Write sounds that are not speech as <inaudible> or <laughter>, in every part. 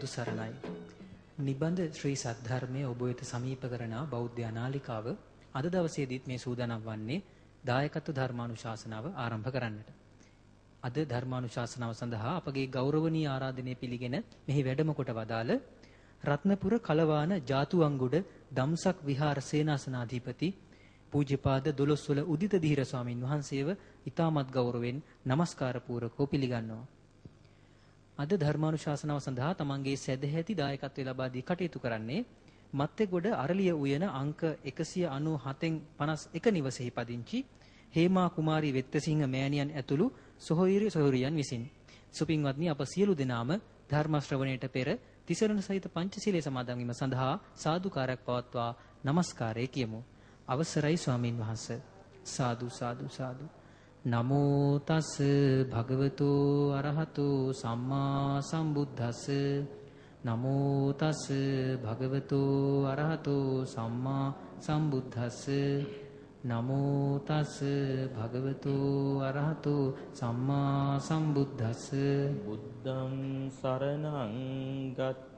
සම්බුදු සරණයි. නිබඳ ශ්‍රී සද්ධර්මයේ ඔබ වෙත සමීප කරන බෞද්ධ අනාලිකාව අද දවසේදීත් මේ සූදානම් වන්නේ දායකත්ව ධර්මානුශාසනාව ආරම්භ කරන්නට. අද ධර්මානුශාසනාව සඳහා අපගේ ගෞරවනීය ආරාධනය පිළිගෙන මෙහි වැඩම කොට වදාළ රත්නපුර කලවාන ජාතුවංගුඩ දම්සක් විහාර සේනාසනාධිපති පූජ්‍යපාද දොළොස්වල උදිත ධීර ස්වාමින් වහන්සේව ඊටමත් ගෞරවයෙන් নমස්කාර පූරකව පිළිගන්නවා. අද ධර්මානුශාසනාව සඳහා තමන්ගේ සැදැහැති දායකත්වය ලබා දී කටයුතු කරන්නේ මත්තේගොඩ අරලිය උයන අංක 197න් 51 නිවසේහි පදිංචි හේමා කුමාරි වෙත්තසිංහ මෑණියන් ඇතුළු සොහොයුරි සොහොයුරියන් විසින්. සුපින්වත්නි අප සියලු දෙනාම ධර්ම ශ්‍රවණයට පෙර තිසරණ සහිත පංචශීලයේ සමාදන් වීම සඳහා සාදුකාරයක් පවත්වා নমස්කාරය කියමු. අවසරයි ස්වාමින් වහන්සේ. සාදු සාදු සාදු. නමෝ තස් භගවතු අරහතු සම්මා සම්බුද්දස්ස. නමෝ තස් භගවතු අරහතු සම්මා සම්බුද්දස්ස. නමෝ තස් භගවතු අරහතු සම්මා සම්බුද්දස්ස. බුද්ධං සරණං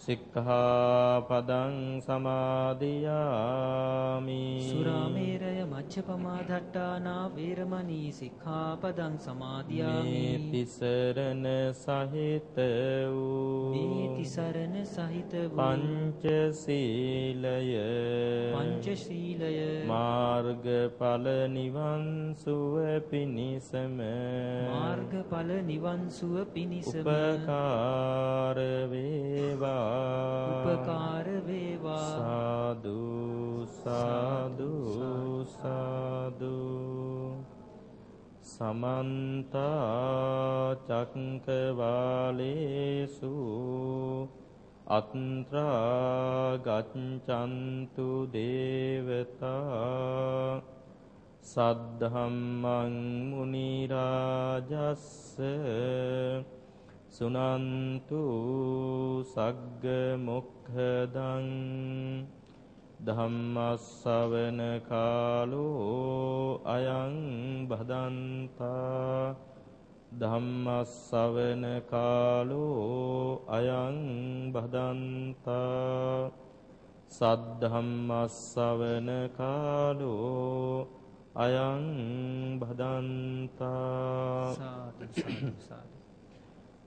සික්ඛාපදං සමාදියාමි සුරාමේරය මච්ඡපමා දට්ඨානා වේරමණී සික්ඛාපදං සමාදියාමි තිසරණ සහිත වූ। මේ තිසරණ සහිත වූ। පංචශීලය। පංචශීලය। මාර්ගඵල නිවන් සුව පිණිසම। මාර්ගඵල නිවන් සුව පිණිසම। උපකාර වේවා උපකාර වේවා. සාදු සාදු සාදු. සමන්ත චක්කවාලේසු. අත්‍රා ගච්ඡන්තු දේවතා. සද්ධම්මං මුනි රාජස්ස. සුනන්තු සග්ග මොක්ඛදං ධම්මස්සවන කාලෝ අයං බදන්තා ධම්මස්සවන කාලෝ අයං බදන්තා සද්ධම්මස්සවන කාලෝ අයං බදන්තා සාදු සාදු සාදු.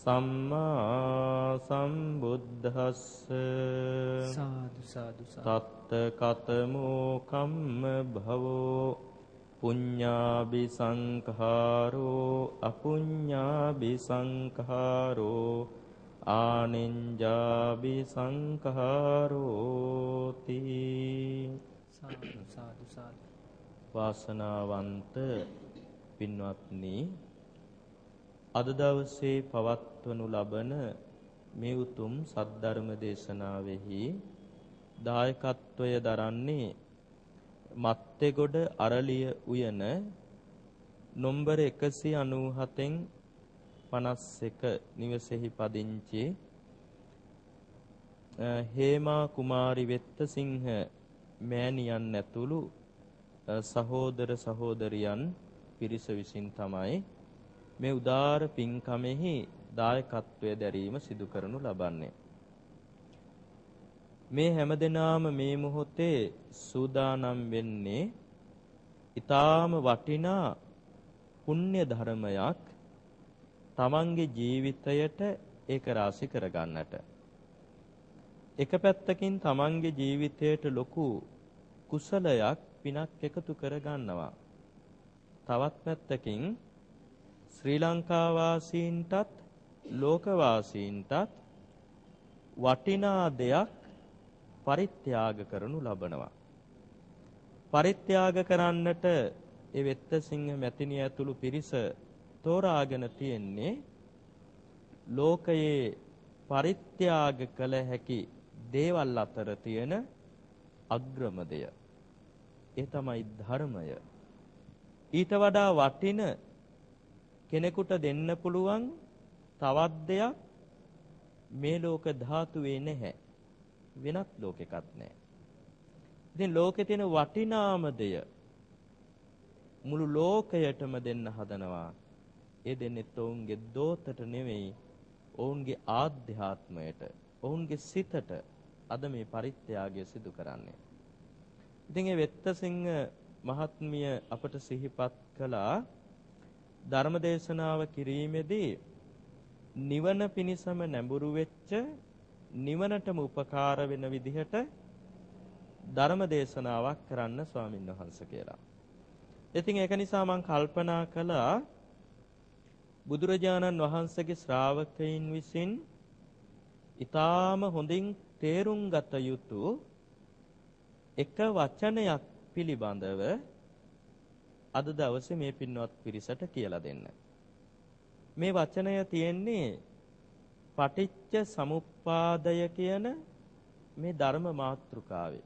සම්මා සම්බුද්දස්ස සාදු සාදු තත්ත කතමෝ කම්ම භවෝ පුඤ්ඤාභි සංඛාරෝ අපුඤ්ඤාභි සංඛාරෝ ආනින්ජාභි සංඛාරෝ තී සාදු සාදු සාදු. වාසනාවන්ත පින්වත්නි අද දවසේ පවත්වනු ලබන මේ උතුම් සද්ධර්ම දේශනාවෙහි දායකත්වය දරන්නේ මත්තේගොඩ අරලිය උයන නොම්බර 197න් 51 නිවසේහි පදිංචි හේමා කුමාරි වෙත්තසිංහ මෑණියන් ඇතුළු සහෝදර සහෝදරියන් පිරිස විසින් තමයි මේ උදාර පින්කමෙහි දායකත්වය දැරීම සිදු කරනු ලබන්නේ. මේ හැමදෙනාම මේ මොහොතේ සූදානම් වෙන්නේ ඊටාම වටිනා පුණ්‍ය ධර්මයක් තමන්ගේ ජීවිතයට ඒක රාශි කරගන්නට. එක පැත්තකින් තමන්ගේ ජීවිතයට ලොකු කුසලයක් පිනක් එකතු කරගන්නවා. තවත් පැත්තකින් ශ්‍රී ලංකා වාසීන්ටත් ලෝක වාසීන්ටත් වටිනා දෙයක් පරිත්‍යාග කරනු ලබනවා. පරිත්‍යාග කරන්නට ඒ වෙත්තසිංහ මැතිණිය ඇතුළු පිරිස තෝරාගෙන තියෙන්නේ ලෝකයේ පරිත්‍යාග කළ හැකි දේවල් අතර තියෙන අග්‍රම දෙය. ඒ තමයි ධර්මය. ඊට වඩා වටින කෙනෙකුට දෙන්න පුළුවන් තවත් දෙයක් මේ ලෝක ධාතුවේ නැහැ. වෙනත් ලෝකෙකත් නැහැ. ඉතින් ලෝකේ තියෙන වටිනාම දෙය මුළු ලෝකයටම දෙන්න හදනවා. ඒ දෙන්නේ ඔවුන්ගේ දෝතට නෙවෙයි ඔවුන්ගේ ආධ්‍යාත්මයට, ඔවුන්ගේ සිතට අද මේ පරිත්‍යාගය සිදු කරන්නේ. ඉතින් ඒ වෙත්තසිංහ මහත්මිය අපට සිහිපත් කළා ධර්මදේශනාව කිරීමේදී නිවන පිණිසම නැඹුරු වෙච්ච නිවනටම උපකාර වෙන විදිහට ධර්ම දේශනාවක් කරන්න ස්වාමින් වහන්සේ කියලා. ඉතින් ඒක නිසා මම කල්පනා කළා බුදුරජාණන් වහන්සේගේ ශ්‍රාවකයින් විසින් ඊටාම හොඳින් තේරුම් ගත යුතු එක වචනයක් පිළිබඳව අද දවසේ මේ පින්වත් පිරිසට කියලා දෙන්න. මේ වචනය තියෙන්නේ පටිච්ච සමුප්පාදය කියන මේ ධර්ම මාතෘකාවේ.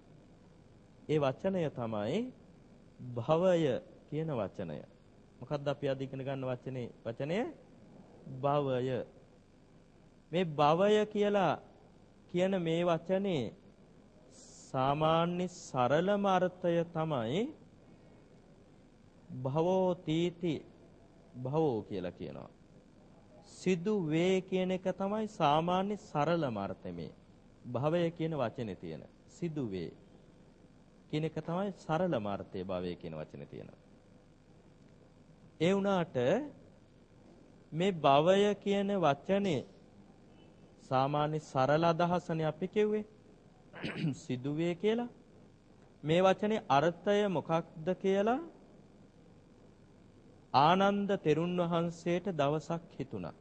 ඒ වචනය තමයි භවය කියන වචනය. මොකක්ද අපි අද ඉගෙන ගන්න වචනේ වචනය භවය. මේ භවය කියලා කියන මේ වචනේ සාමාන්‍ය සරලම අර්ථය තමයි භවෝ තීති භවෝ කියලා කියනවා. සිදු වේ කියන එක තමයි සාමාන්‍ය සරලම අර්ථය මේ. භවය කියන වචනේ තියෙන. සිදු වේ කියන එක තමයි සරලම අර්ථය භවය කියන වචනේ තියෙන. ඒ වුණාට මේ භවය කියන වචනේ සාමාන්‍ය සරල අදහසනේ අපි කිව්වේ සිදුවේ කියලා මේ වචනේ අර්ථය මොකක්ද කියලා ආනන්ද තෙරුන් වහන්සේට දවසක් හිතුණා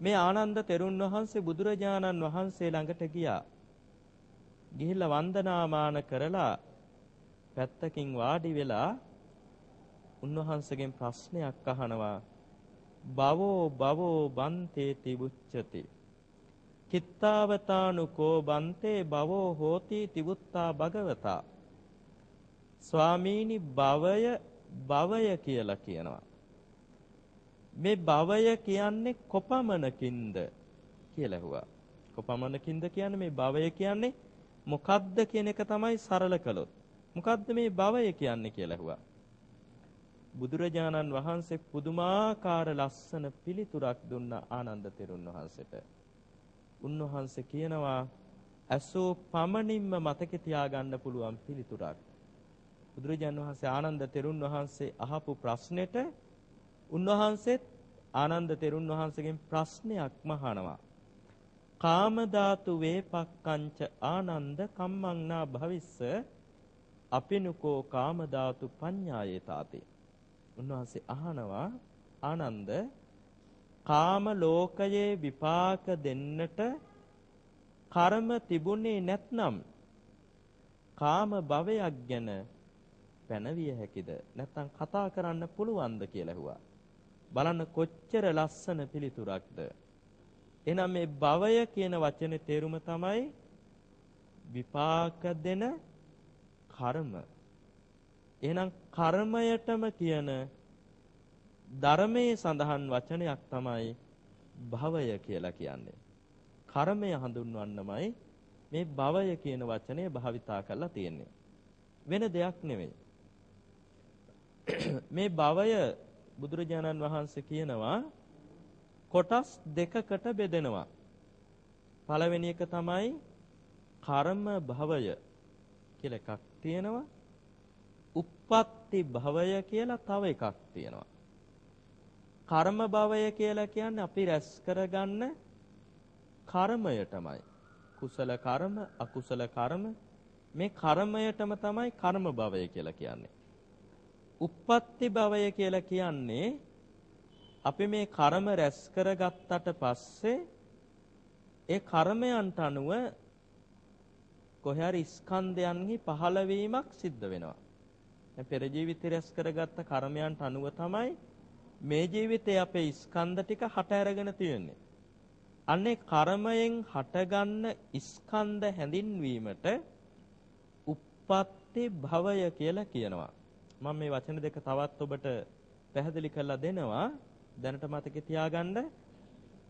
මේ ආනන්ද තෙරුන් වහන්සේ බුදුරජාණන් වහන්සේ ළඟට ගියා. ගිහිල්ලා වන්දනාමාන කරලා පැත්තකින් වාඩි වෙලා උන්වහන්සේගෙන් ප්‍රශ්නයක් අහනවා. බවෝ බවෝ බන්තේ තිබුච්චති. කිත්තාවතානුකෝ බන්තේ බවෝ හෝති තිබුත්තා භගවතා. ස්වාමීනි භවය භවය කියලා කියනවා. මේ භවය කියන්නේ කොපමණකින්ද කියලා ඇහුවා. කොපමණකින්ද කියන්නේ මේ භවය කියන්නේ මොකද්ද කියන එක තමයි සරල කළොත්. මොකද්ද මේ භවය කියන්නේ කියලා ඇහුවා. බුදුරජාණන් වහන්සේ පුදුමාකාර ලස්සන පිළිතුරක් දුන්න ආනන්ද තෙරුන් වහන්සේට. උන්වහන්සේ කියනවා ඇසෝ පමණින්ම මතක තියාගන්න පුළුවන් පිළිතුරක්. බුදුරජාණන් වහන්සේ ආනන්ද තෙරුන් වහන්සේ අහපු ප්‍රශ්නෙට උන්වහන්සේත් ආනන්ද තෙරුන් වහන්සේගෙන් ප්‍රශ්නයක්ම අහනවා. කාම ධාතු වේපක්කංච ආනන්ද කම්මංනා භවිස්ස අපිනුකෝ කාම ධාතු පඤ්ඤායේ තාති. උන්වහන්සේ අහනවා ආනන්ද කාම ලෝකයේ විපාක දෙන්නට කර්ම තිබුණේ නැත්නම් කාම භවයක් ගැන පැනවිය හැකිද නැත්නම් කතා කරන්න පුළුවන්ද කියලා ඇහුවා බලන්න කොච්චර ලස්සන පිළිතුරක්ද එහෙනම් මේ භවය කියන වචනේ තේරුම තමයි විපාක දෙන කර්ම එහෙනම් කර්මයටම කියන ධර්මයේ සඳහන් වචනයක් තමයි භවය කියලා කියන්නේ. කර්මය හඳුන්වන්නමයි මේ භවය කියන වචනය භාවිතා කරලා තියෙන්නේ. වෙන දෙයක් නෙවෙයි. <coughs> මේ භවය බුදුරජාණන් වහන්සේ කියනවා කොටස් දෙකකට බෙදෙනවා. පළවෙනි එක තමයි කර්ම භවය කියලා එකක් තියෙනවා. uppatti භවය කියලා තව එකක් තියෙනවා. කර්ම භවය කියලා කියන්නේ අපි රැස් කරගන්න කර්මයටමයි. කුසල කර්ම, අකුසල කර්ම මේ කර්මයටම තමයි කර්ම භවය කියලා කියන්නේ. Uppatti භවය කියලා කියන්නේ අපි මේ කර්ම රැස් කරගත්තට පස්සේ ඒ කර්මයන්ට අනුව කොහේ හරි ස්කන්ධයන්හි පහළවීමක් සිද්ධ වෙනවා. පෙර ජීවිතේ රැස් කරගත්ත කර්මයන්ට අනුව තමයි මේ ජීවිතේ අපේ ස්කන්ධ ටික හට අරගෙන තියෙන්නේ. අනේ කර්මයෙන් හටගන්න ස්කන්ධ හැඳින්වීමට uppatti භවය කියලා කියනවා. මම මේ වචන දෙක තවත් ඔබට පැහැදිලි කරලා දෙනවා. දැනට මතකේ තියාගන්න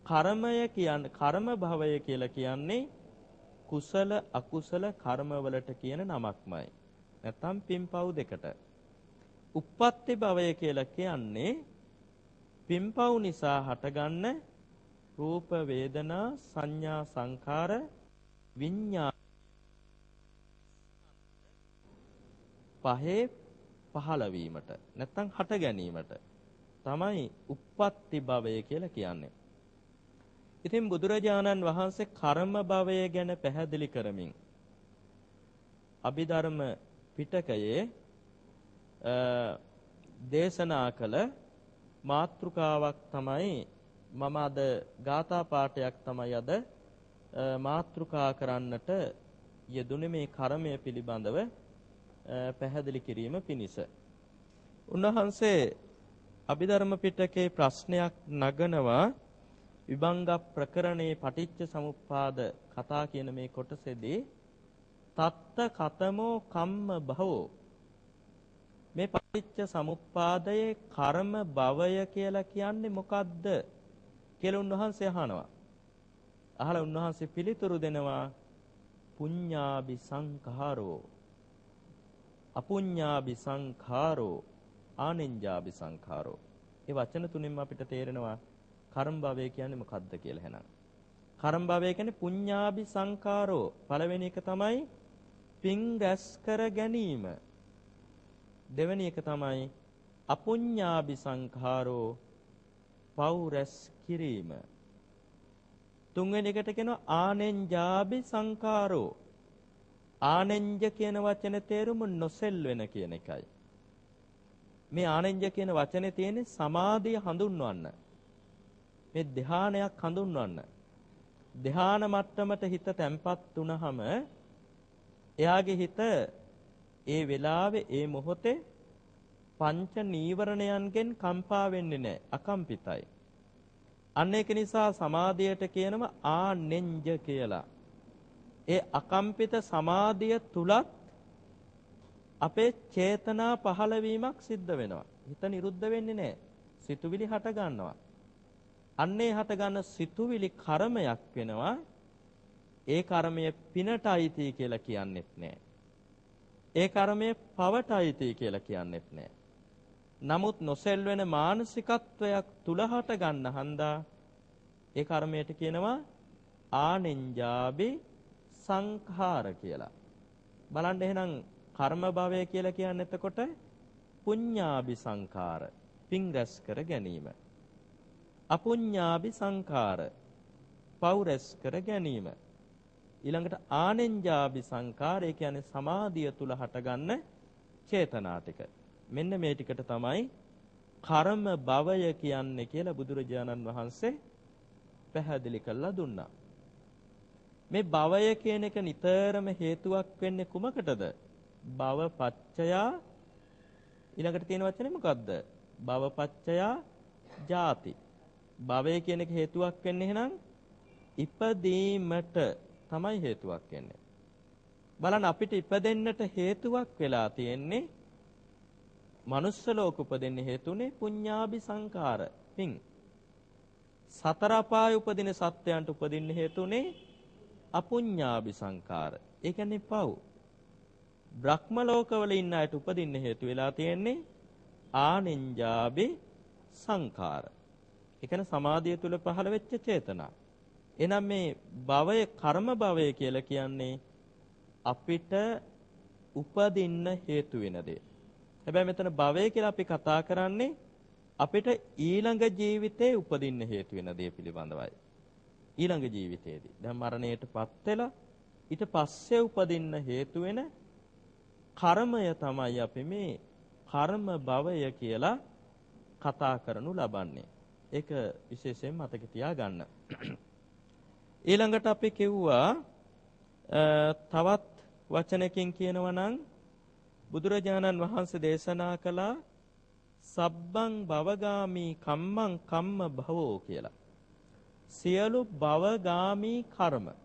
කර්මය කියන්නේ කර්ම භවය කියලා කියන්නේ කුසල අකුසල කර්මවලට කියන නමක්මයි. නැත්නම් පින්පව් දෙකට. uppatti භවය කියලා කියන්නේ පින්පව් නිසා හටගන්න රූප වේදනා සංඥා සංකාර විඤ්ඤා පහේ පහළ වීමට නැත්නම් හට ගැනීමට තමයි uppatti භවය කියලා කියන්නේ. ඉතින් බුදුරජාණන් වහන්සේ කර්ම භවය ගැන පැහැදිලි කරමින් අභිධර්ම පිටකයේ දේශනා කළ මාතෘකාවක් තමයි මම අද ගාථා පාඨයක් තමයි අද මාතෘකා කරන්නට යෙදුනේ මේ කර්මය පිළිබඳව පැහැදිලි කිරීම පිණිස. උන්වහන්සේ අභිධර්ම පිටකේ ප්‍රශ්නයක් නගනවා විභංග ප්‍රකරණේ පටිච්ච සමුප්පාද කතා කියන මේ කොටසේදී තත්ත කතමෝ කම්ම භවෝ මේ පටිච්ච සමුප්පාදයේ කර්ම භවය කියලා කියන්නේ මොකද්ද කියලා උන්වහන්සේ අහනවා. අහලා උන්වහන්සේ පිළිතුරු දෙනවා පුඤ්ඤාභි සංඛාරෝ අපුඤ්ඤාබි සංඛාරෝ ආනෙන්ජාබි සංඛාරෝ. මේ වචන තුනෙන්ම අපිට තේරෙනවා කර්ම භවය කියන්නේ මොකද්ද කියලා එහෙනම්. කර්ම භවය කියන්නේ පුඤ්ඤාබි සංඛාරෝ. පළවෙනි එක තමයි පින් රැස් කර ගැනීම. දෙවෙනි එක තමයි අපුඤ්ඤාබි සංඛාරෝ පව් රැස් කිරීම. තුන්වෙනි එකට කියනවා ආනෙන්ජාබි සංඛාරෝ ආනෙන්ජ කියන වචනේ තේරුම නොසෙල් වෙන කියන එකයි. මේ ආනෙන්ජ කියන වචනේ තියෙන්නේ සමාධිය හඳුන්වන්න. මේ ධානයක් හඳුන්වන්න. ධාන මට්ටමට හිත තැම්පත් වුනහම එයාගේ හිත ඒ වෙලාවේ ඒ මොහොතේ පංච නීවරණයන්ගෙන් කම්පා වෙන්නේ නැහැ අකම්පිතයි. අන්න ඒක නිසා සමාධියට කියනම ආනෙන්ජ කියලා. ඒ අකම්පිත සමාධිය තුලත් අපේ චේතනා පහළවීමක් සිද්ධ වෙනවා. හිත නිරුද්ධ වෙන්නේ නැහැ. සිතුවිලි හට ගන්නවා. අන්නේ හට ගන්න සිතුවිලි කර්මයක් වෙනවා. ඒ කර්මය පිනට අයිති කියලා කියන්නෙත් නැහැ. ඒ කර්මය පවට අයිති කියලා කියන්නෙත් නැහැ. නමුත් නොසෙල් වෙන මානසිකත්වයක් තුල හට ගන්න හන්දා ඒ කර්මයට කියනවා ආනෙන්ජාබි සංඛාර කියලා. බලන්න එහෙනම් කර්ම භවය කියලා කියන්නේ එතකොට පුඤ්ඤාභි සංඛාර පිං රැස් කර ගැනීම. අපුඤ්ඤාභි සංඛාර පව් රැස් කර ගැනීම. ඊළඟට ආනෙන්ජාභි සංඛාර ඒ කියන්නේ සමාධිය තුල හටගන්න චේතනා ටික. මෙන්න මේ ටිකට තමයි කර්ම භවය කියන්නේ කියලා බුදුරජාණන් වහන්සේ පැහැදිලි කරලා දුන්නා. මේ භවය කියන එක නිතරම හේතුවක් වෙන්නේ කුමකටද? භව පච්චයා ඊළඟට තියෙන වචනේ මොකද්ද? භව පච්චයා ජාති. භවය කියන එක හේතුවක් වෙන්නේ එහෙනම් ඉපදීමට තමයි හේතුවක් වෙන්නේ. බලන්න අපිට ඉපදෙන්නට හේතුවක් වෙලා තියෙන්නේ මනුස්ස ලෝක උපදින්න හේතුනේ පුඤ්ඤාභි සංඛාර පිං. සතර අපාය උපදින සත්වයන්ට උපදින්න හේතුනේ අපුඤ්ඤාභි සංඛාර. ඒ කියන්නේ පව්. බ්‍රහ්ම ලෝකවල ඉන්න අයට උපදින්න හේතු වෙලා තියෙන්නේ ආනෙන්ජාභි සංඛාර. ඒ කියන්නේ සමාධිය තුල පහළ වෙච්ච චේතනා. එහෙනම් මේ භවය කර්ම භවය කියලා කියන්නේ අපිට උපදින්න හේතු වෙන දේ. හැබැයි මෙතන භවය කියලා අපි කතා කරන්නේ අපිට ඊළඟ ජීවිතේ උපදින්න හේතු වෙන දේ පිළිබඳවයි. ඊළඟ ජීවිතේදී. දැන් මරණයටපත් වෙලා ඊට පස්සේ උපදින්න හේතු වෙන කර්මය තමයි අපි මේ කර්ම භවය කියලා කතා කරනු ලබන්නේ. ඒක විශේෂයෙන් මතක තියාගන්න. <clears throat> ඊළඟට අපි කිව්වා තවත් වචනකින් කියනවා නම් බුදුරජාණන් වහන්සේ දේශනා කළා සබ්බං භවගාමි කම්මං කම්ම භවෝ කියලා. සියලු භවගාමි කර්ම. ඒ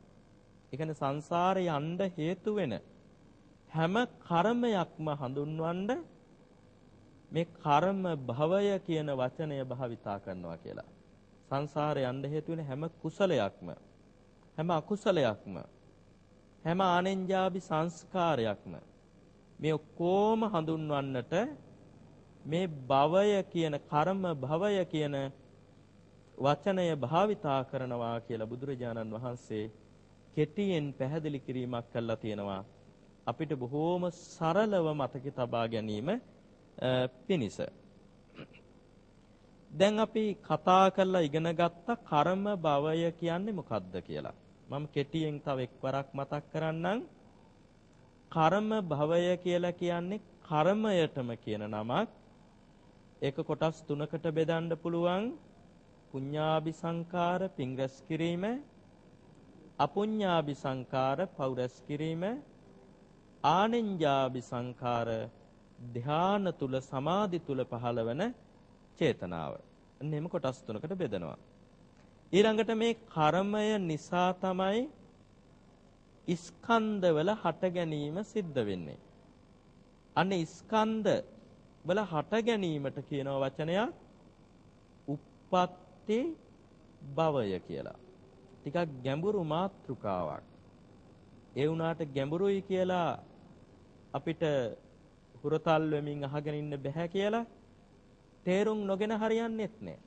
කියන්නේ සංසාරේ යන්න හේතු වෙන හැම කර්මයක්ම හඳුන්වන්න මේ කර්ම භවය කියන වචනය භාවිතා කරනවා කියලා. සංසාරේ යන්න හේතු වෙන හැම කුසලයක්ම හැම අකුසලයක්ම හැම ආනෙන්ජාබි සංස්කාරයක්ම මේ ඔක්කොම හඳුන්වන්නට මේ භවය කියන කර්ම භවය කියන වචනය භාවිතා කරනවා කියලා බුදුරජාණන් වහන්සේ කෙටියෙන් පැහැදිලි කිරීමක් කළා තියෙනවා. අපිට බොහෝම සරලව මතක තබා ගැනීම පිණිස. දැන් අපි කතා කරලා ඉගෙන ගත්ත කර්ම භවය කියන්නේ මොකක්ද කියලා. මම කෙටියෙන් තව එක්වරක් මතක් කරන්නම්. කර්ම භවය කියලා කියන්නේ කර්මයටම කියන නමක්. ඒක කොටස් තුනකට බෙදන්න පුළුවන්. පුඤ්ඤාභි සංකාර පිං රැස් කිරීම අපුඤ්ඤාභි සංකාර පව් රැස් කිරීම ආනෙන්ජාභි සංකාර ධාන තුල සමාධි තුල පහළවන චේතනාව. එන්නෙම කොටස් තුනකට බෙදනවා. ඊළඟට මේ කර්මය නිසා තමයි ස්කන්ධවල හට ගැනීම සිද්ධ වෙන්නේ. අනේ ස්කන්ධ වල හට ගැනීමට කියන වචනයක් uppatti භවය කියලා. ටිකක් ගැඹුරු මාතෘකාවක්. ඒ වුණාට ගැඹුරුයි කියලා අපිට හුරතල් වෙමින් අහගෙන ඉන්න බෑ කියලා තේරුම් නොගෙන හරියන්නේත් නැහැ.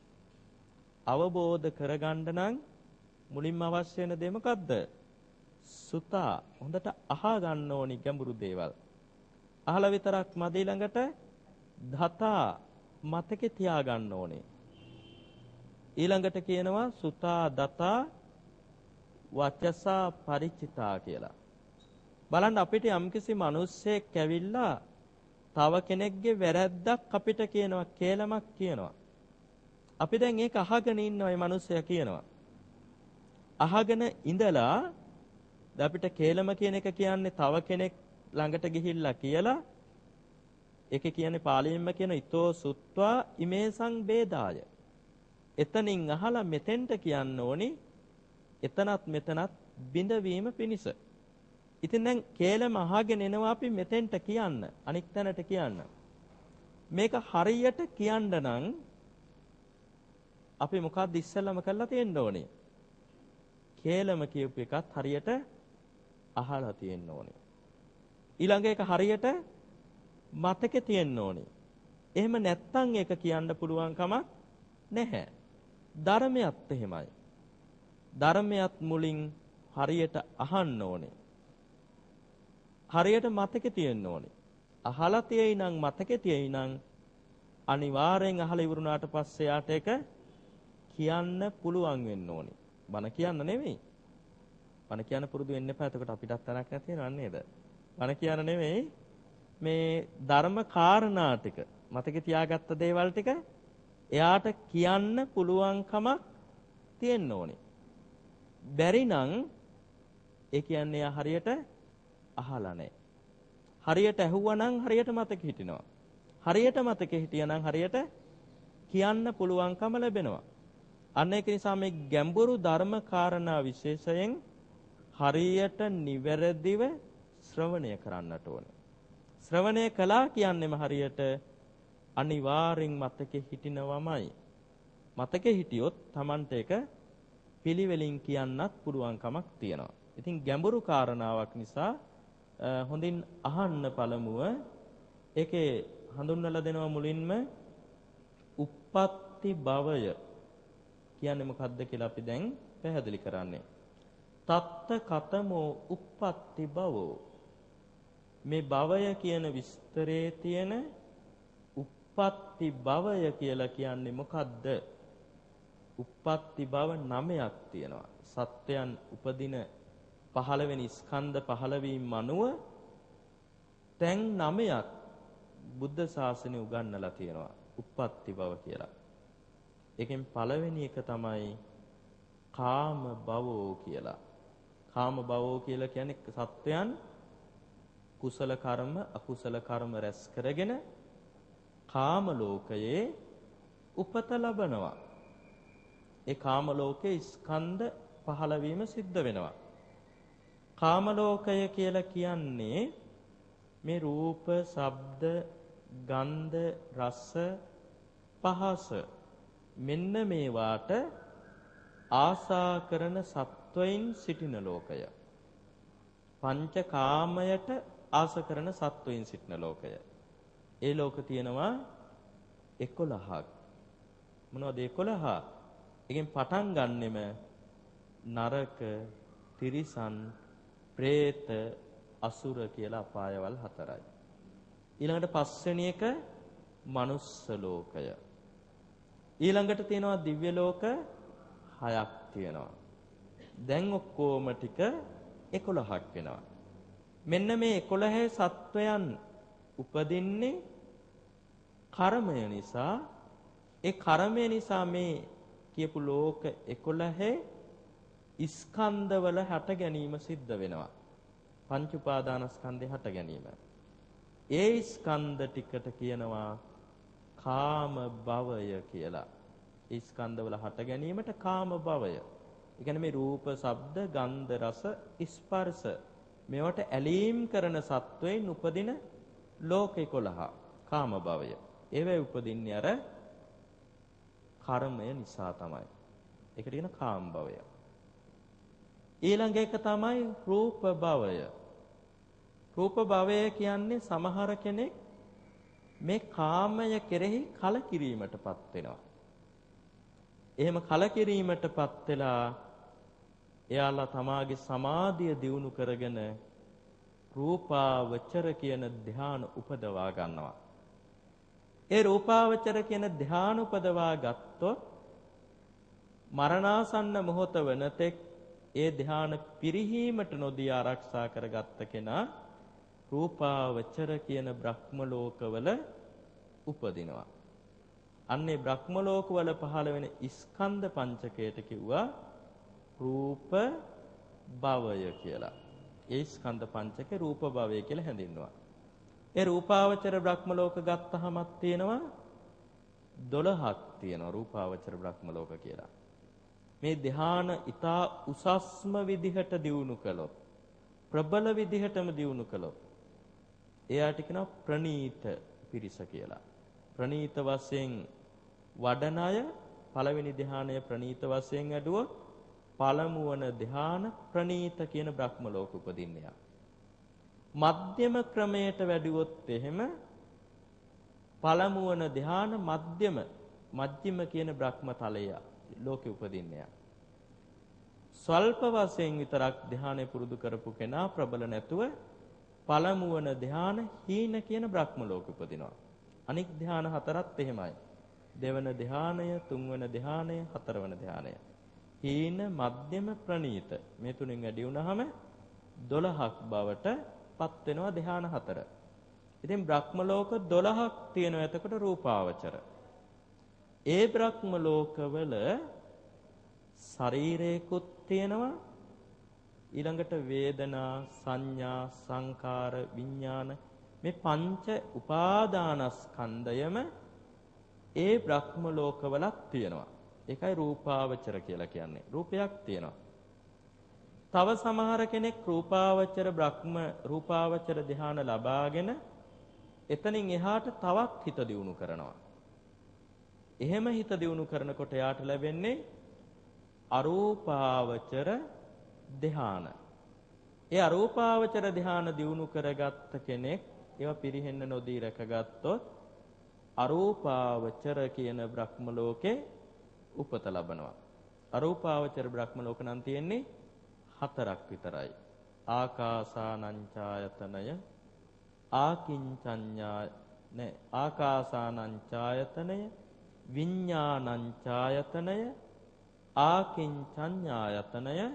අවබෝධ කරගන්න නම් මුලින්ම අවශ්‍ය වෙන දේ මොකද්ද? සුතා හොඳට අහා ගන්න ඕනි ගැඹුරු දේවල්. අහලා විතරක් මදි ළඟට ධතා මතකේ තියා ගන්න ඕනේ. ඊළඟට කියනවා සුතා දතා වචසා ಪರಿචිතා කියලා. බලන්න අපිට යම්කිසි මිනිස්සෙක් ඇවිල්ලා තව කෙනෙක්ගේ වැරැද්දක් අපිට කියනවා කේලමක් කියනවා. අපි දැන් ඒක අහගෙන ඉන්නවා මේ මිනිස්සයා කියනවා. අහගෙන ඉඳලා අපිට කේලම කියන එක කියන්නේ තව කෙනෙක් ළඟට ගිහිල්ලා කියලා ඒකේ කියන්නේ පාලියෙන්ම කියන ඊතෝ සුත්වා ඉමේසං වේදාය. එතනින් අහලා මෙතෙන්ට කියන්න ඕනි එතනත් මෙතනත් බිඳවීම පිණිස. ඉතින් දැන් කේලම අහගෙන එනවා අපි මෙතෙන්ට කියන්න අනික් තැනට කියන්න. මේක හරියට කියන්න නම් අපි මොකක්ද ඉස්සෙල්ලම කරලා තියෙන්න ඕනේ? කේලම කියපු එකත් හරියට අහලා තියෙන්න ඕනේ. ඊළඟ එක හරියට මතකේ තියෙන්න ඕනේ. එහෙම නැත්තම් ඒක කියන්න පුළුවන් කමක් නැහැ. ධර්මයත් එහෙමයි. ධර්මයත් මුලින් හරියට අහන්න ඕනේ. හරියට මතකේ තියෙන්න ඕනේ. අහලා තියෙයි නම් මතකේ තියෙයි නම් අනිවාර්යෙන් අහලා ඉවරුණාට පස්සේ යාට ඒක කියන්න පුළුවන් වෙන්න ඕනේ. බන කියන්න නෙමෙයි. බන කියන්න පුරුදු වෙන්න එපා. එතකොට අපිටත් තරක් නැති වෙනව නේද? බන කියන්න නෙමෙයි. මේ ධර්ම කාරණා ටික මතකේ තියාගත්ත දේවල් ටික එයාට කියන්න පුළුවන්කමක් තියෙන්න ඕනේ. බැරි නම් ඒ කියන්නේ එයා හරියට අහලා නැහැ. හරියට ඇහුවා නම් හරියට මතක හිටිනවා. හරියට මතක හිටියා නම් හරියට කියන්න පුළුවන්කම ලැබෙනවා. අන්න ඒක නිසා මේ ගැඹුරු ධර්ම කාරණා විශේෂයෙන් හරියට නිවැරදිව ශ්‍රවණය කරන්නට ඕනේ. ශ්‍රවණය කළා කියන්නේම හරියට අනිවාර්යෙන් මතකෙ හිටිනවමයි. මතකෙ හිටියොත් Tamante එක පිළිවෙලින් කියන්නත් පුළුවන්කමක් තියෙනවා. ඉතින් ගැඹුරු කාරණාවක් නිසා හොඳින් අහන්න පළමුව ඒකේ හඳුන්වලා දෙනවා මුලින්ම uppatti භවය කියන්නේ මොකක්ද කියලා අපි දැන් පැහැදිලි කරන්නේ. තත්ත කතමෝ uppatti භවෝ මේ භවය කියන විස්තරයේ තියෙන uppatti භවය කියලා කියන්නේ මොකද්ද? uppatti භව නමයක් තියෙනවා. සත්‍යයන් උපදින පහළවෙනි ස්කන්ධ පහළවීම අනුව තැන් නමයක් බුද්ධ ශාසනය උගන්වලා තියෙනවා. uppatti භව කියලා. ඒකෙන් පළවෙනි එක තමයි කාම භවෝ කියලා. කාම භවෝ කියලා කියන්නේ සත්වයන් කුසල කර්ම අකුසල කර්ම රැස් කරගෙන කාම ලෝකයේ උපත ලබනවා. ඒ කාම ලෝකයේ ස්කන්ධ පහළ වීම සිද්ධ වෙනවා. කාම ලෝකය කියලා කියන්නේ මේ රූප, ශබ්ද, ගන්ධ, රස, පහස මෙන්න මේවාට ආසා කරන සත්වයින් සිටින ලෝකය. පංචකාමයට ආස කරන සත්වයින් සිටින ලෝකය. ඒ ලෝක තියෙනවා 11ක්. මොනවද 11? එකෙන් පටන් ගන්නෙම නරක, තිරිසන්, പ്രേත, අසුර කියලා අපායවල් හතරයි. ඊළඟට පස්වෙනි එක මනුස්ස ලෝකය. ඊළඟට තියෙනවා දිව්‍ය ලෝක හයක් තියෙනවා. දැන් ඔක්කොම ටික 11ක් වෙනවා. මෙන්න මේ 11 සත්වයන් උපදින්නේ කර්මය නිසා ඒ කර්මය නිසා මේ කියපු ලෝක 11 ස්කන්ධවල හට ගැනීම සිද්ධ වෙනවා. පංච උපාදානස්කන්ධේ හට ගැනීම. ඒ ස්කන්ධ ටිකට කියනවා කාම භවය කියලා. ඒ ස්කන්ධවල හට ගැනීමට කාම භවය. ඒ කියන්නේ මේ රූප, ශබ්ද, ගන්ධ, රස, ස්පර්ශ මේවට ඇලීම් කරන සත්වයන් උපදින ලෝක 11 කාම භවය. ඒවැයි උපදින්නේ අර කර්මය නිසා තමයි. ඒකට කියන කාම භවය. ඊළඟ එක තමයි රූප භවය. රූප භවය කියන්නේ සමහර කෙනෙක් මේ කාමය කෙරෙහි කලකිරීමටපත් වෙනවා. එහෙම කලකිරීමටපත් වෙලා එයාලා තමාගේ සමාධිය දියුණු කරගෙන රූපාවචර කියන ධ්‍යාන උපදවා ගන්නවා. ඒ රූපාවචර කියන ධ්‍යාන උපදවා ගත්තොත් මරණාසන්න මොහොත වනතෙක් ඒ ධ්‍යාන පිරිහීමට නොදී ආරක්ෂා කරගත්ත කෙනා රූපාවචර කියන බ්‍රහ්ම ලෝකවල උපදිනවා. අන්නේ බ්‍රහ්ම ලෝකවල පහළ වෙන ස්කන්ධ පංචකයට කිව්වා රූප භවය කියලා. ඒ ස්කන්ධ පංචකේ රූප භවය කියලා හැඳින්වුවා. ඒ රූපාවචර බ්‍රහ්ම ලෝක ගත්තහමත් තියෙනවා 12ක් තියෙනවා රූපාවචර බ්‍රහ්ම ලෝක කියලා. මේ ධ්‍යාන ඊතා උසස්ම විදිහට දියුණු කළොත් ප්‍රබල විදිහටම දියුණු කළොත් එයාට කියනවා ප්‍රනීත පිරිස කියලා. ප්‍රනීත වශයෙන් වඩන අය පළවෙනි ධ්‍යානය ප්‍රනීත වශයෙන් ඇදුවොත් පළමු වන ධ්‍යාන ප්‍රනීත කියන බ්‍රහ්ම ලෝක උපදින්නේ. මධ්‍යම ක්‍රමයට වැඩිවොත් එහෙම පළමු වන ධ්‍යාන මධ්‍යම මධ්‍යම කියන බ්‍රහ්ම තලය ලෝකෙ උපදින්නේ. ස්වල්ප වශයෙන් විතරක් ධ්‍යානෙ පුරුදු කරපු කෙනා ප්‍රබල නැතුව පළමු වන ධ්‍යාන හීන කියන බ්‍රහ්ම ලෝක උපදිනවා. අනික් ධ්‍යාන හතරත් එහෙමයි. දෙවන ධ්‍යානය, තුන්වන ධ්‍යානය, හතරවන ධ්‍යානය. හීන මධ්‍යම ප්‍රනීත මේ තුනෙන් වැඩි වුණාම 12ක් බවට පත් වෙනවා ධ්‍යාන හතර. ඉතින් බ්‍රහ්ම ලෝක 12ක් තියෙනවා එතකොට රූපාවචර. ඒ බ්‍රහ්ම ලෝකවල ශරීරේකුත් තියෙනවා ඊළඟට වේදනා සංඥා සංකාර විඥාන මේ පංච උපාදානස්කන්ධයම ඒ බ්‍රහ්ම ලෝකවලක් තියෙනවා ඒකයි රූපාවචර කියලා කියන්නේ. රූපයක් තියෙනවා. තව සමහර කෙනෙක් රූපාවචර බ්‍රහ්ම රූපාවචර ධ්‍යාන ලබාගෙන එතනින් එහාට තවත් හිත දියුණු කරනවා. එහෙම හිත දියුණු කරනකොට යාට ලැබෙන්නේ අරූපාවචර ධ්‍යාන. ඒ අරූපාවචර ධ්‍යාන දියුණු කරගත්ත කෙනෙක් ඒවා පිරිහෙන්න නොදී රැකගත්තොත් අරූපාවචර කියන බ්‍රහ්ම ලෝකේ උපත ලබනවා. අරූපාවචර බ්‍රහ්ම ලෝක නම් තියෙන්නේ හතරක් විතරයි. ආකාසානංචායතනය ආකින්චඤ්ඤා නෑ ආකාසානංචායතනය විඤ්ඤාණංචායතනය ආකින්චඤ්ඤායතනය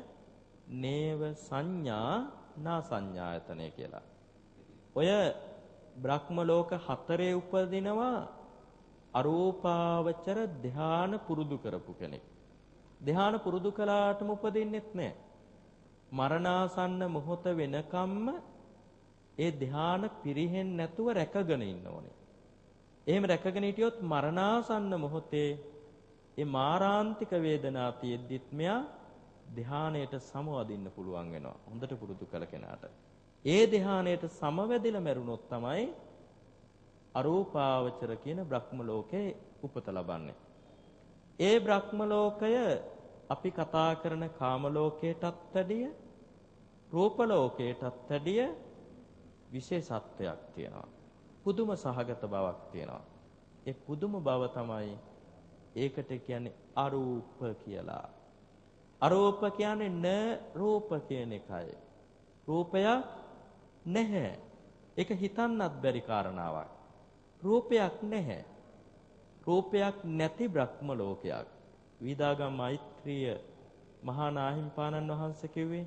නේව සංඥා නා සංඥායතනය කියලා. ඔය බ්‍රහ්ම ලෝක හතරේ උපදිනවා අරූපාවචර ධාන පුරුදු කරපු කෙනෙක්. ධාන පුරුදු කළාටම උපදින්නෙත් නැහැ. මරණාසන්න මොහොත වෙනකම්ම ඒ ධාන පිරිහෙන්නේ නැතුව රැකගෙන ඉන්න ඕනේ. එහෙම රැකගෙන හිටියොත් මරණාසන්න මොහොතේ ඒ මාරාන්තික වේදනා තියෙද්දිත් මෙයා ධානයට සමවදින්න පුළුවන් වෙනවා. හොඳට පුරුදු කළ කෙනාට. ඒ ධානයට සමවැදිලා මැරුණොත් තමයි අරූපාවචර කියන බ්‍රහ්ම ලෝකේ උපත ලබන්නේ. ඒ බ්‍රහ්ම ලෝකය අපි කතා කරන කාම ලෝකයටත් වැඩිය රූප ලෝකයටත් වැඩිය විශේෂත්වයක් තියෙනවා. පුදුම සහගත බවක් තියෙනවා. ඒ පුදුම බව තමයි ඒකට කියන්නේ අරූප කියලා. අරූප කියන්නේ න රූප කියන එකයි. රූපයක් නැහැ. ඒක හිතන්නත් බැරි කාරණාවක්. රූපයක් නැහැ. රූපයක් නැති බ්‍රහ්ම ලෝකයක්. විදාගම් මෛත්‍රිය මහා නාහිම්පාණන් වහන්සේ කිව්වේ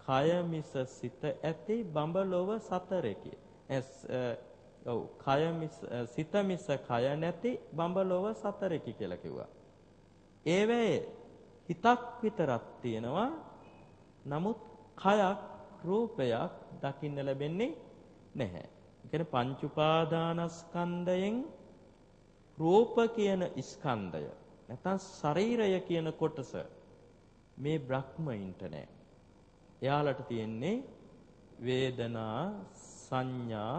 කය මිස සිත ඇති බඹලොව සතරකි. ඔව් කය මිස සිත මිස කය නැති බඹලොව සතරකි කියලා කිව්වා. ඒවේ හිතක් විතරක් තියෙනවා. නමුත් කයක් රූපයක් දකින්න ලැබෙන්නේ නැහැ. ඒ කියන්නේ පංච උපාදානස්කන්ධයෙන් රූප කියන ස්කන්ධය නැත්නම් ශරීරය කියන කොටස මේ බ්‍රහ්මයින්ට නැහැ. එයාලට තියෙන්නේ වේදනා සංඥා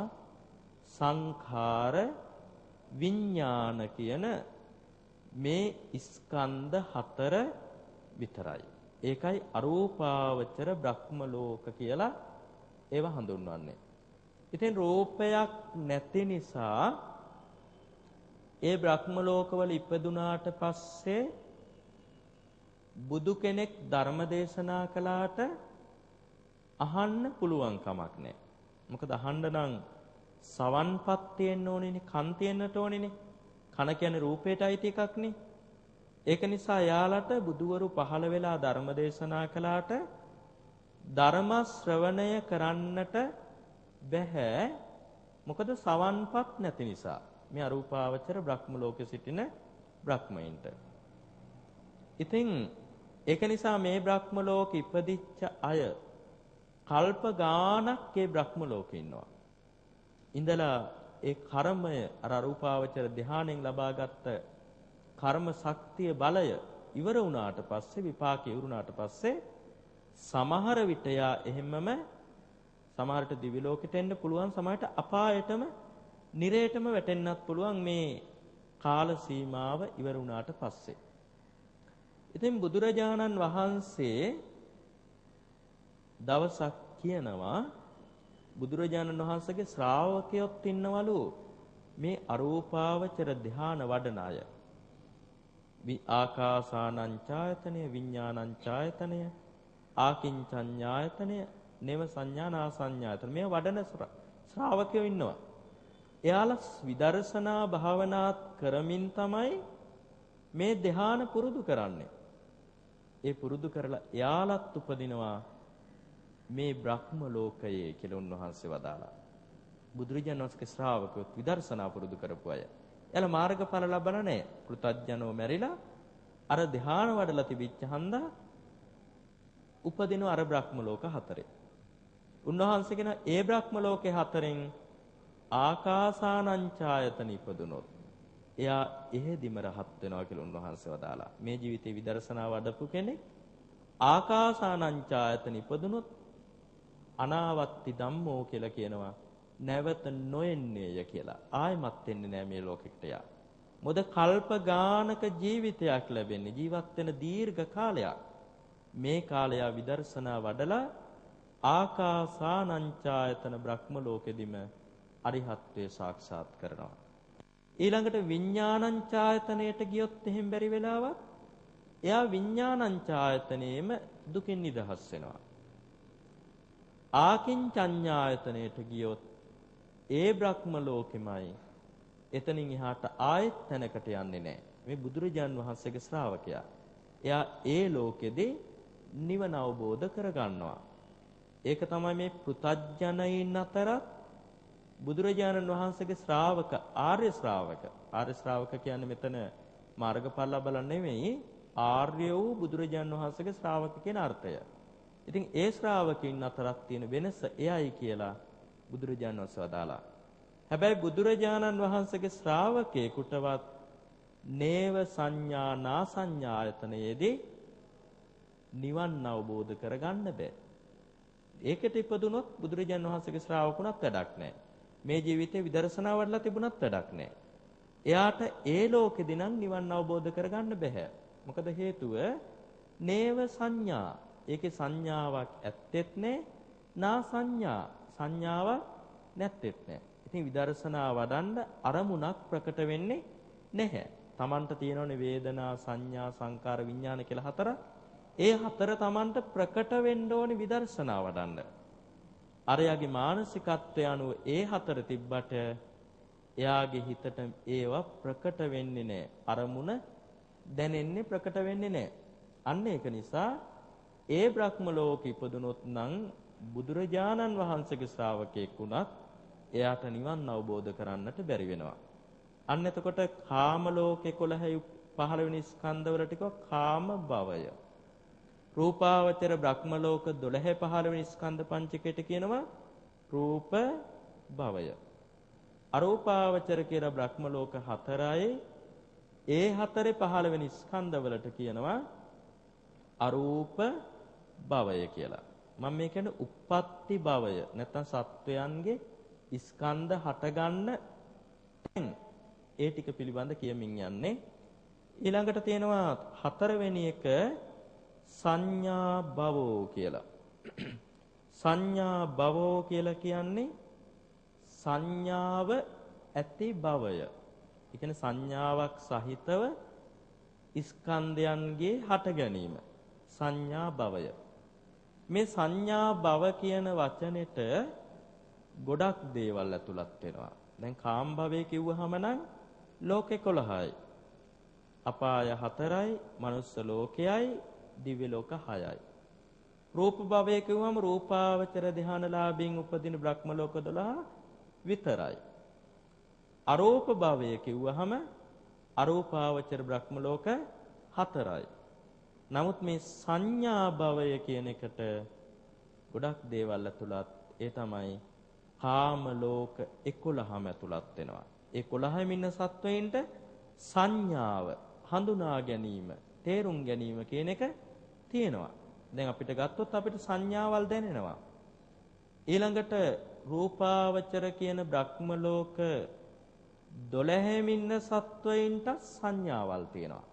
සංඛාර විඥාන කියන මේ ස්කන්ධ හතර විතරයි. ඒකයි අරූපාවචර බ්‍රහ්ම ලෝක කියලා ඒව හඳුන්වන්නේ. ඉතින් රූපයක් නැති නිසා ඒ බ්‍රහ්ම ලෝකවල ඉපදුනාට පස්සේ බුදු කෙනෙක් ධර්ම දේශනා කළාට අහන්න පුළුවන් කමක් නැහැ. මොකද අහන්න නම් සවන්පත් තියෙන්න ඕනේනේ, කන් තියෙන්නට ඕනේනේ. කන කියන්නේ රූපයට අයිති එකක්නේ. ඒක නිසා යාලට බුදුවරු පහළ වෙලා ධර්ම දේශනා කළාට ධර්ම ශ්‍රවණය කරන්නට බැහැ. මොකද සවන්පත් නැති නිසා. මේ අරූපාවචර බ්‍රහ්ම ලෝකෙ සිටින බ්‍රහ්මයින්ට. ඉතින් ඒක නිසා මේ බ්‍රහ්ම ලෝකෙ ඉපදිච්ච අය කල්ප ගාණක් ඒ බ්‍රහ්ම ලෝකේ ඉන්නවා. ඉඳලා ඒ කර්මය අර අරූපාවචර ධානයෙන් ලබාගත් කර්ම ශක්තිය බලය ඉවර වුණාට පස්සේ විපාක ඉවරුණාට පස්සේ සමහර විට යා එහෙමම සමහරට දිවි ලෝකෙට එන්න පුළුවන් සමහරට අපායටම නිරේටම වැටෙන්නත් පුළුවන් මේ කාල සීමාව ඉවර වුණාට පස්සේ. ඉතින් බුදුරජාණන් වහන්සේ දවසක් කියනවා බුදුරජාණන් වහන්සේගේ ශ්‍රාවකයොත් ඉන්නවලු මේ අරූපාවචර ධාන වඩන අය. වි ආකාසානං ඡායතනය විඥානං ඡායතනය ආකින්චඤ්ඤායතනය නේව සංඥානා සංඥායතන මේ වඩන ශ්‍රාවකයෝ ඉන්නවා. එයාලා විදර්ශනා භාවනාත් කරමින් තමයි මේ ධ්‍යාන පුරුදු කරන්නේ. ඒ පුරුදු කරලා එයාලත් උපදිනවා මේ බ්‍රහ්ම ලෝකයේ කියලා උන්වහන්සේ වදාලා. බුදුරජාණන් වහන්සේගේ ශ්‍රාවකයොත් විදර්ශනා පුරුදු කරපු අය. එයාලා මාර්ගඵල ලබන නැහැ. පෘතජ්ජනෝ මැරිලා අර ධ්‍යාන වඩලා තිබිච්ච හන්දා උපදින අර බ්‍රහ්ම ලෝක හතරේ. උන්වහන්සේ කියන ඒ බ්‍රහ්ම ලෝකේ හතරෙන් ආකාසානංචායතන ඉපදුනොත් එයා එහෙදිම රහත් වෙනවා කියලා උන්වහන්සේ වදාලා. මේ ජීවිතේ විදර්ශනා වඩපු කෙනෙක් ආකාසානංචායතන ඉපදුනොත් අනාවත්ති ධම්මෝ කියලා කියනවා. නැවත නොෙන්නේය කියලා. ආයෙමත් එන්නේ නැහැ මේ ලෝකෙට යා. මොද කල්ප ගානක ජීවිතයක් ලැබෙන්නේ ජීවත් වෙන දීර්ඝ කාලයක්. මේ කාලය විදර්ශනා වඩලා ආකාසානංචායතන බ්‍රහ්ම ලෝකෙදිම අරිහත්ත්වයේ සාක්ෂාත් කරනවා. ඊළඟට විඥානංචායතනයට ගියොත් එහෙම බැරි වෙලාවක් එයා විඥානංචායතනයේම දුකින් නිදහස් වෙනවා. ආකින්චඤ්ඤායතනයට ගියොත් ඒ බ්‍රහ්ම ලෝකෙමයි එතනින් එහාට ආයෙත් තැනකට යන්නේ නැහැ. මේ බුදුරජාන් වහන්සේගේ ශ්‍රාවකයා. එයා ඒ ලෝකෙදී නිවන අවබෝධ කරගන්නවා. ඒක තමයි මේ පෘතජ්ජනයින් අතරත් බුදුරජාණන් වහන්සේගේ ශ්‍රාවක ආර්ය ශ්‍රාවක ආර්ය ශ්‍රාවක කියන්නේ මෙතන මාර්ගඵල ලබලා නෙමෙයි ආර්ය වූ බුදුරජාණන් වහන්සේගේ ශ්‍රාවක කියන අර්ථය. ඉතින් ඒ ශ්‍රාවකින් අතරක් තියෙන වෙනස එයයි කියලා බුදුරජාණන් වහන්සේ වදාලා. හැබැයි බුදුරජාණන් වහන්සේගේ ශ්‍රාවකේකටවත් නේව සංඥා නා සංඥායතනයේදී නිවන් අවබෝධ කරගන්න බෑ. ඒකට ඉපදුනොත් බුදුරජාණන් වහන්සේගේ ශ්‍රාවකුණක් වැඩක් නැහැ. මේ ජීවිතේ විදර්ශනා වඩලා තිබුණත් වැඩක් නැහැ. එයාට ඒ ලෝකෙදී නම් නිවන් අවබෝධ කරගන්න බෑ. මොකද හේතුව නේව සංඥා. ඒකේ සංඥාවක් ඇත්තෙත් නැහැ. නා සංඥා. සංඥාවක් නැත්තෙත් නැහැ. ඉතින් විදර්ශනා වඩන්න අරමුණක් ප්‍රකට වෙන්නේ නැහැ. Tamanට තියෙනවනේ වේදනා සංඥා සංකාර විඥාන කියලා හතරක්. ඒ හතර Tamanට ප්‍රකට වෙන්න ඕනේ විදර්ශනා වඩන්න. අරයාගේ මානසිකත්වය අනුව ඒ හතර තිබ්බට එයාගේ හිතට ඒවා ප්‍රකට වෙන්නේ නැහැ. අරමුණ දැනෙන්නේ ප්‍රකට වෙන්නේ නැහැ. අන්න ඒක නිසා ඒ බ්‍රහ්ම ලෝකෙ ඉපදුනොත් නම් බුදුරජාණන් වහන්සේගේ ශ්‍රාවකෙක් වුණත් එයාට නිවන් අවබෝධ කරන්නට බැරි වෙනවා. අන්න එතකොට කාම ලෝකේ 11 15 වෙනි ස්කන්ධවලට කාම භවය. රූපාවචර බ්‍රහ්ම ලෝක 12 15 වෙනි ස්කන්ධ පංචකයට කියනවා රූප භවය. අරූපාවචර කියලා බ්‍රහ්ම ලෝක 4යි ඒ හතරේ 15 වෙනි ස්කන්ධවලට කියනවා අරූප භවය කියලා. මම මේ කියන්නේ uppatti භවය නැත්නම් සත්වයන්ගේ ස්කන්ධ හටගන්න ඒ ටික පිළිබඳ කියමින් යන්නේ ඊළඟට තියෙනවා හතරවෙනි එක සංඥා භවෝ කියලා. සංඥා භවෝ කියලා කියන්නේ සංඥාව ඇති භවය. ඒ කියන්නේ සංඥාවක් සහිතව ස්කන්ධයන්ගේ හට ගැනීම. සංඥා භවය. මේ සංඥා භව කියන වචනෙට ගොඩක් දේවල් ඇතුළත් වෙනවා. දැන් කාම භවය කිව්වහම නම් ලෝක 11යි. අපාය 4යි, මනුස්ස ලෝකයයි, දිව්‍ය ලෝක 6යි. රූප භවය කිව්වම රූපාවචර ධානලාභීන් උපදින බ්‍රහ්ම ලෝක 12 විතරයි. අරූප භවය කිව්වහම අරූපාවචර බ්‍රහ්ම ලෝක 4යි. නමුත් මේ සංඥා භවය කියන එකට ගොඩක් දේවල් ඇතුළත් ඒ තමයි කාම ලෝක 11ම ඇතුළත් වෙනවා. ඒ 11ම ඉන්න සත්වයින්ට සංඥාව හඳුනා ගැනීම තේරුම් ගැනීම කියන එක තියෙනවා. දැන් අපිට ගත්තොත් අපිට සංඥාවල් දැනෙනවා. ඊළඟට රූපාවචර කියන බ්‍රහ්ම ලෝක 12 ඉන්න සත්වයින්ට සංඥාවල් තියෙනවා.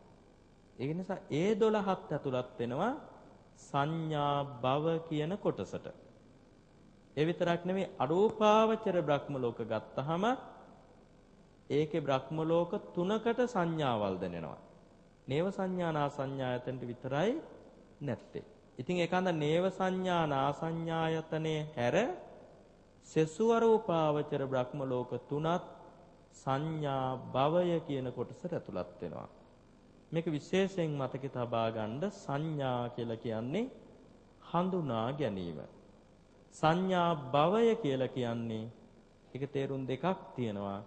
ඒ නිසා ඒ 12ත් ඇතුළත් වෙනවා සංඥා භව කියන කොටසට. ඒ විතරක් නෙමෙයි අරූපාවචර බ්‍රහ්ම ලෝක ගත්තහම ඒකේ බ්‍රහ්ම ලෝක තුනකට සංඥාවල් දැනෙනවා. නේව සංඥා නා සංඥායතනට විතරයි නැත්තේ. ඉතින් ඒකන්ද නේව සංඥා නා සංඥායතනේ හැර සෙසුවරූපාවචර බ්‍රහ්ම ලෝක තුනත් සංඥා භවය කියන කොටසට ඇතුළත් වෙනවා. මේක විශේෂයෙන් මතකේ තබා ගන්න සංඥා කියලා කියන්නේ හඳුනා ගැනීම. සංඥා භවය කියලා කියන්නේ ඒක තේරුම් දෙකක් තියෙනවා.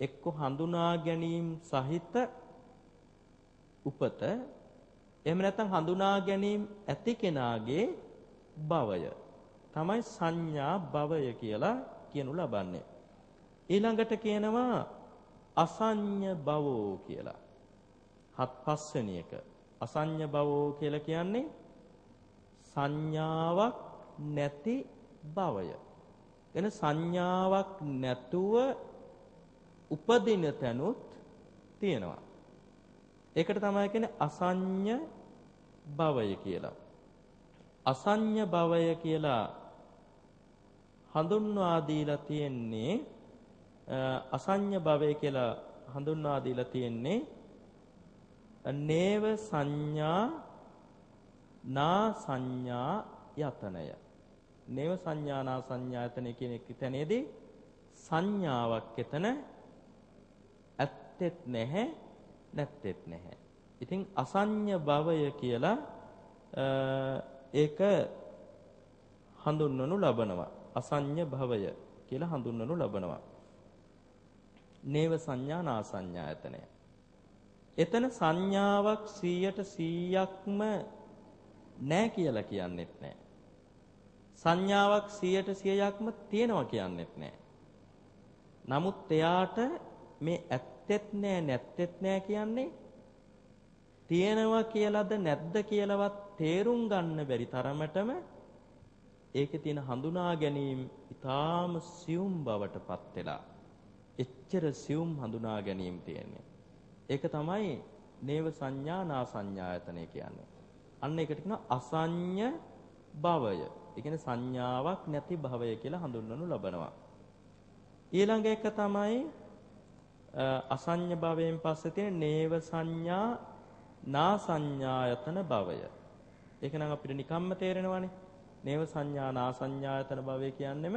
එක්ක හඳුනා ගැනීම සහිත උපත එහෙම නැත්නම් හඳුනා ගැනීම ඇති කෙනාගේ භවය තමයි සංඥා භවය කියලා කියනු ලබන්නේ. ඊළඟට කියනවා අසඤ්ඤ භවෝ කියලා. හත් පස්වෙනි එක. අසඤ්ඤ භවෝ කියලා කියන්නේ සංඥාවක් නැති භවය. එන සංඥාවක් නැතුව උපදින තැනුත් තියෙනවා. ඒකට තමයි කියන්නේ අසඤ්ඤ භවය කියලා. අසඤ්ඤ භවය කියලා හඳුන්වා දීලා තියෙන්නේ අසඤ්ඤ භවය කියලා හඳුන්වා දීලා තියෙන්නේ නේව සංඥා නා සංඥා යතනය. නේව සංඥා නා සංඥා යතනය කියන එක තැනේදී සංඥාවක් එතන ඇත්තෙත් නැහැ නැත්තෙත් නැහැ. ඉතින් අසඤ්ඤ භවය කියලා ඒක හඳුන්වනු ලබනවා. අසඤ්ඤ භවය කියලා හඳුන්වනු ලබනවා. නේව සංඥා නා සංඥායතනය. එතන සංඥාවක් 100ට 100ක්ම නැහැ කියලා කියන්නෙත් නැහැ. සංඥාවක් 100ට 100ක්ම තියෙනවා කියන්නෙත් නැහැ. නමුත් එයාට මේ ඇත්තෙත් නැහැ නැත්තෙත් නැහැ කියන්නේ තියෙනවා කියලාද නැද්ද කියලාවත් තේරුම් ගන්න බැරි තරමටම ඒකේ තියෙන හඳුනා ගැනීම ඊටාම සියුම් බවටපත් වෙලා එච්චර සියුම් හඳුනා ගැනීම තියෙන්නේ. ඒක තමයි නේව සංඥා නා සංඥායතනෙ කියන්නේ. අන්න ඒකට කියනවා අසඤ්ඤ භවය. ඒ කියන්නේ සංඥාවක් නැති භවය කියලා හඳුන්වනු ලබනවා. ඊළඟ එක තමයි අසඤ්ඤ භවයෙන් පස්සේ තියෙන නේව සංඥා නා සංඥායතන භවය. ඒක නම් අපිට නිකම්ම තේරෙනවානේ. නේව සංඥා නා සංඥායතන භවය කියන්නේම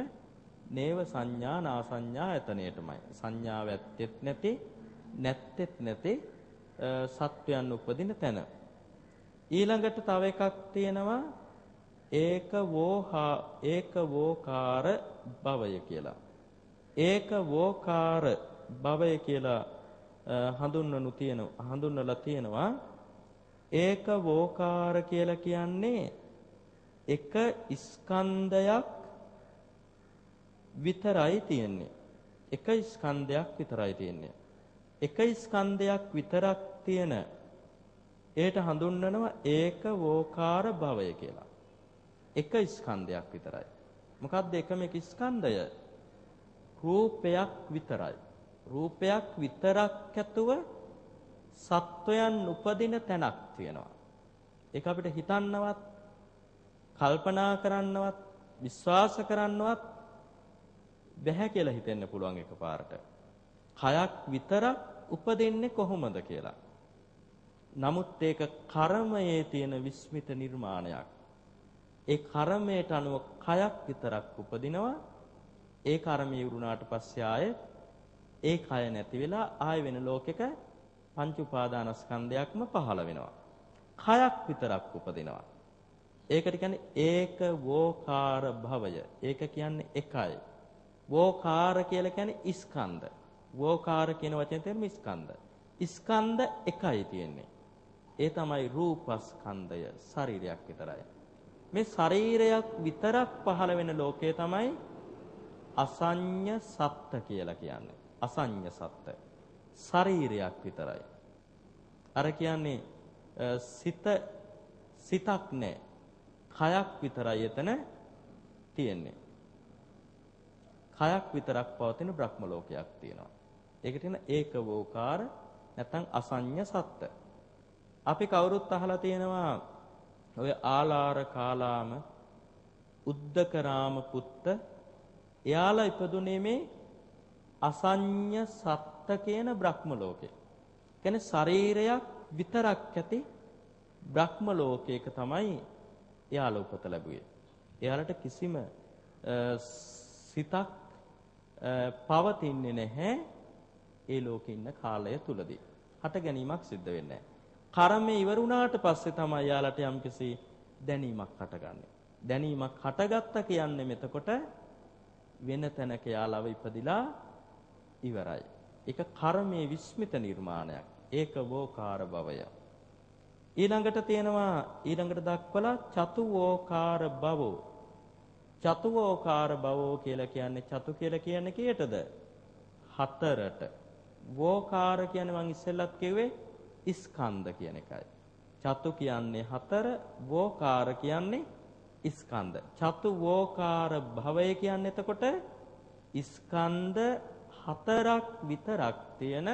නේව සංඥා නා සංඥායතනයටමයි. සංඥාව ඇත්තෙත් නැති නැත්තෙත් නැති සත්වයන් උපදින තැන. ඊළඟට තව එකක් තියෙනවා ඒක වෝහා ඒක වෝකාර භවය කියලා. ඒක වෝකාර භවය කියලා හඳුන්වනු තියෙන හඳුන්වලා තියෙනවා ඒක වෝකාර කියලා කියන්නේ එක ස්කන්ධයක් විතරයි තියෙන්නේ. එක ස්කන්ධයක් විතරයි තියෙන්නේ. එක ස්කන්ධයක් විතරක් තියෙන ඒට හඳුන්වනවා ඒක වෝකාර භවය කියලා. එක ස්කන්ධයක් විතරයි. මොකද්ද එකම එක ස්කන්ධය? රූපයක් විතරයි. රූපයක් විතරක් ඇතුව සත්වයන් උපදින තැනක් තියෙනවා. ඒක අපිට හිතන්නවත් කල්පනා කරන්නවත් විශ්වාස කරන්නවත් බැහැ කියලා හිතෙන්න පුළුවන් එකපාරට. කයක් විතරක් උපදින්නේ කොහොමද කියලා. නමුත් ඒක කර්මයේ තියෙන විස්මිත නිර්මාණයක්. ඒ කර්මයට අනුව කයක් විතරක් උපදිනවා. ඒ කර්මය වුණාට පස්සේ ආයේ ඒ කය නැති වෙලා ආය වෙන ලෝකෙක පංච උපාදානස්කන්ධයක්ම පහළ වෙනවා. කයක් විතරක් උපදිනවා. ඒකට කියන්නේ ඒක වෝකාර භවය. ඒක කියන්නේ එකයි. වෝකාර කියලා කියන්නේ ස්කන්ධ. වෝකාර කියන වචනේ තේරුම ස්කන්ධ. ස්කන්ධ එකයි තියෙන්නේ. ඒ තමයි රූපස්කන්ධය ශරීරයක් විතරයි. මේ ශරීරයක් විතරක් පහළ වෙන ලෝකය තමයි අසඤ්ඤ සත්ත්‍ය කියලා කියන්නේ. අසඤ්ඤ සත්ත්‍ය. ශරීරයක් විතරයි. අර කියන්නේ සිත සිතක් නෑ. කයක් විතරයි එතන තියෙන්නේ. කයක් විතරක් පවතින බ්‍රහ්ම ලෝකයක් තියෙනවා. ඒකට කියන ඒකවෝකාර නැත්නම් අසඤ්ඤ සත්ත්‍ය. අපි කවුරුත් අහලා තියෙනවා ඔය ආලාර කාලාම උද්දකරාම පුත්ත එයාලා ඉපදුනේ මේ අසඤ්ඤ සත්ත කියන බ්‍රහ්ම ලෝකේ. කියන්නේ ශරීරයක් විතරක් ඇති බ්‍රහ්ම ලෝකයක තමයි එයාලා උපත ලැබුවේ. එයාලට කිසිම සිතක් පවතින්නේ නැහැ ඒ ලෝකේ ඉන්න කාලය තුලදී. හට ගැනීමක් සිද්ධ වෙන්නේ නැහැ. කර්මය ඉවර වුණාට පස්සේ තමයි යාලට යම්කිසි දැනීමක් හටගන්නේ. දැනීමක් හටගත්ත කියන්නේ මෙතකොට වෙන තැනක යාලව ඉපදිලා ඉවරයි. ඒක කර්මයේ විස්මිත නිර්මාණයක්. ඒක වෝකාර භවය. ඊළඟට තියෙනවා ඊළඟට දක්වලා චතුවෝකාර භවෝ. චතුවෝකාර භවෝ කියලා කියන්නේ චතු කියලා කියන්නේ කීයටද? හතරට. වෝකාර කියන්නේ මං ඉස්සෙල්ලත් කිව්වේ ස්කන්ධ කියන එකයි. චතු කියන්නේ හතර, වෝකාර කියන්නේ ස්කන්ධ. චතු වෝකාර භවය කියන්නේ එතකොට ස්කන්ධ හතරක් විතරක් තියෙන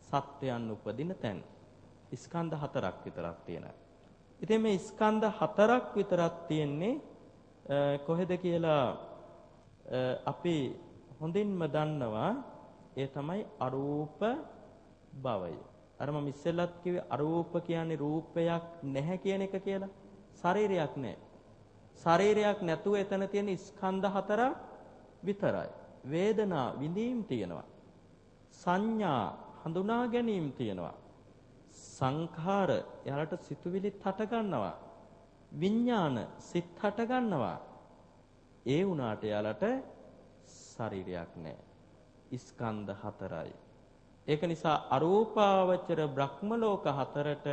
සත්‍යයන් උපදින තැන. ස්කන්ධ හතරක් විතරක් තියෙන. ඉතින් මේ ස්කන්ධ හතරක් විතරක් තියෙන්නේ කොහෙද කියලා අපි හොඳින්ම දන්නවා ඒ තමයි අරූප භවය. අර මම ඉස්සෙල්ලත් කිව්වේ අරූප කියන්නේ රූපයක් නැහැ කියන එක කියලා. ශරීරයක් නැහැ. ශරීරයක් නැතුව එතන තියෙන ස්කන්ධ හතරක් විතරයි. වේදනා විඳීම් තියෙනවා. සංඥා හඳුනා ගැනීම තියෙනවා. සංඛාර යාලට සිතුවිලිත් හට ගන්නවා. විඥාන සිත් හට ගන්නවා. ඒ වුණාට යාලට ශරීරයක් නැහැ. ස්කන්ධ හතරයි. ඒක නිසා අරූපාවචර බ්‍රහ්ම ලෝක හතරට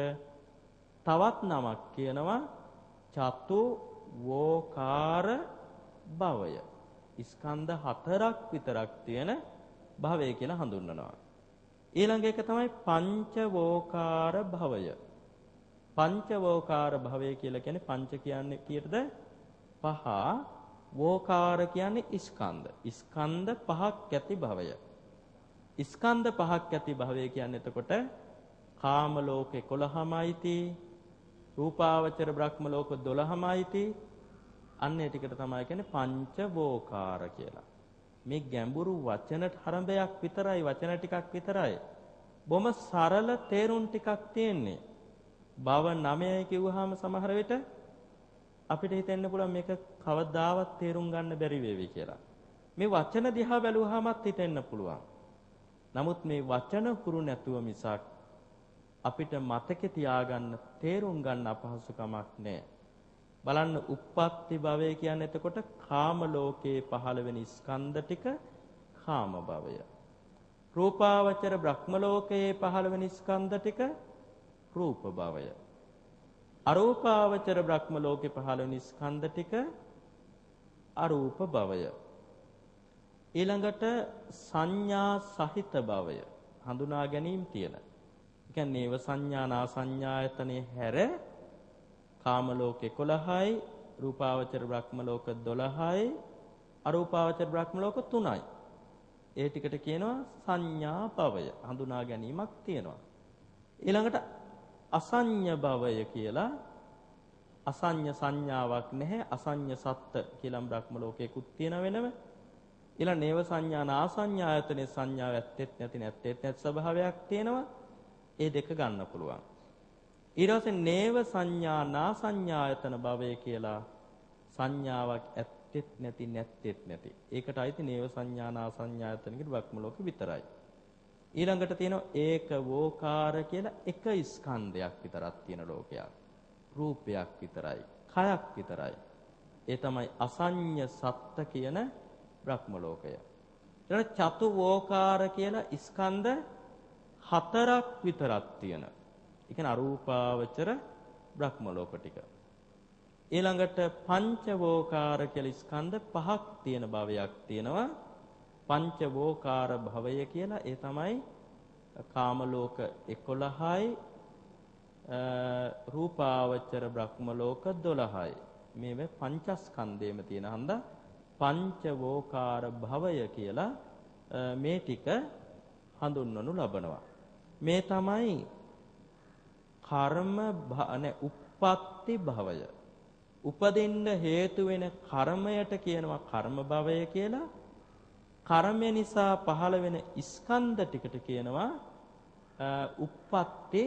තවත් නමක් කියනවා චතු වෝකාර භවය. ස්කන්ධ හතරක් විතරක් තියෙන භවය කියලා හඳුන්වනවා. ඊළඟ එක තමයි පංචවෝකාර භවය. පංචවෝකාර භවය කියලා කියන්නේ පංච කියන්නේ කීයටද? පහ. වෝකාර කියන්නේ ස්කන්ධ. ස්කන්ධ පහක් ඇති භවය. ස්කන්ධ පහක් ඇති භවය කියන්නේ එතකොට කාම ලෝක 11මයි තී රූපාවචර බ්‍රහ්ම ලෝක 12මයි තී අන්න ඒ ටිකට තමයි කියන්නේ පංචවෝකාර කියලා. මේ ගැඹුරු වචන තරඹයක් විතරයි වචන ටිකක් විතරයි. බොහොම සරල තේරුම් ටිකක් තියෙන්නේ. භව 9යි කිව්වහම සමහර විට අපිට හිතෙන්න පුළුවන් මේක කවදාවත් තේරුම් ගන්න බැරි වේවි කියලා. මේ වචන දිහා බැලුවාමත් හිතෙන්න පුළුවන්. නමුත් මේ වචන හුරු නැතුව මිසක් අපිට මතකේ තියාගන්න තේරුම් ගන්න අපහසුකමක් නැහැ. බලන්න uppatti භවය කියන්නේ එතකොට කාම ලෝකේ පහළ වෙන ස්කන්ධ ටික කාම භවය. රූපාවචර බ්‍රහ්ම ලෝකයේ පහළ වෙන ස්කන්ධ ටික රූප භවය. අරූපාවචර බ්‍රහ්ම ලෝකේ පහළ වෙන ස්කන්ධ ටික අරූප භවය. ඊළඟට සංඥා සහිත භවය හඳුනා ගැනීම තියෙන. ඒ කියන්නේ ඒව සංඥානා සංඥායතනේ හැර කාම ලෝක 11යි, රූපාවචර බ්‍රහ්ම ලෝක 12යි, අරූපාවචර බ්‍රහ්ම ලෝක 3යි. ඒ ටිකට කියනවා සංඥා භවය. හඳුනා ගැනීමක් තියෙනවා. ඊළඟට අසඤ්ඤ භවය කියලා අසඤ්ඤ සංඥාවක් නැහැ අසඤ්ඤ සත්ත්‍ය කියලා බ්‍රහ්ම ලෝකයකුත් තියෙන වෙනම ඊළඟ නේව සංඥා නාසඤ්ඤායතනේ සංඥාව ඇත්තෙත් නැති නැත්තෙත් නැති ස්වභාවයක් තියෙනවා ඒ දෙක ගන්න පුළුවන් ඊට පස්සේ නේව සංඥා නාසඤ්ඤායතන භවය කියලා සංඥාවක් ඇත්තෙත් නැති නැත්තෙත් නැති ඒකට අයිති නේව සංඥා නාසඤ්ඤායතන කියන බ්‍රහ්ම ලෝකෙ විතරයි ඊළඟට තියෙනවා ඒක වෝකාර කියලා එක ස්කන්ධයක් විතරක් තියෙන ලෝකයක්. රූපයක් විතරයි. කයක් විතරයි. ඒ තමයි අසඤ්ඤ සත්ත කියන බ්‍රහ්ම ලෝකය. ඊළඟ චතු වෝකාර කියලා ස්කන්ධ හතරක් විතරක් තියෙන. ඒ කියන්නේ අරූපාවචර බ්‍රහ්ම ලෝක ටික. ඊළඟට පංචවෝකාර කියලා ස්කන්ධ පහක් තියෙන භවයක් තියෙනවා. පංචවෝකාර භවය කියලා ඒ තමයි කාම ලෝක 11යි රූපාවචර බ්‍රහ්ම ලෝක 12යි මේව පංචස්කන්ධයේම තියෙන හන්දා පංචවෝකාර භවය කියලා මේ ටික හඳුන්වනු ලබනවා මේ තමයි කර්ම නේ uppatti භවය. උපදින්න හේතු වෙන කර්මයට කියනවා කර්ම භවය කියලා. කර්මය නිසා පහළ වෙන ස්කන්ධ ටිකට කියනවා uppatti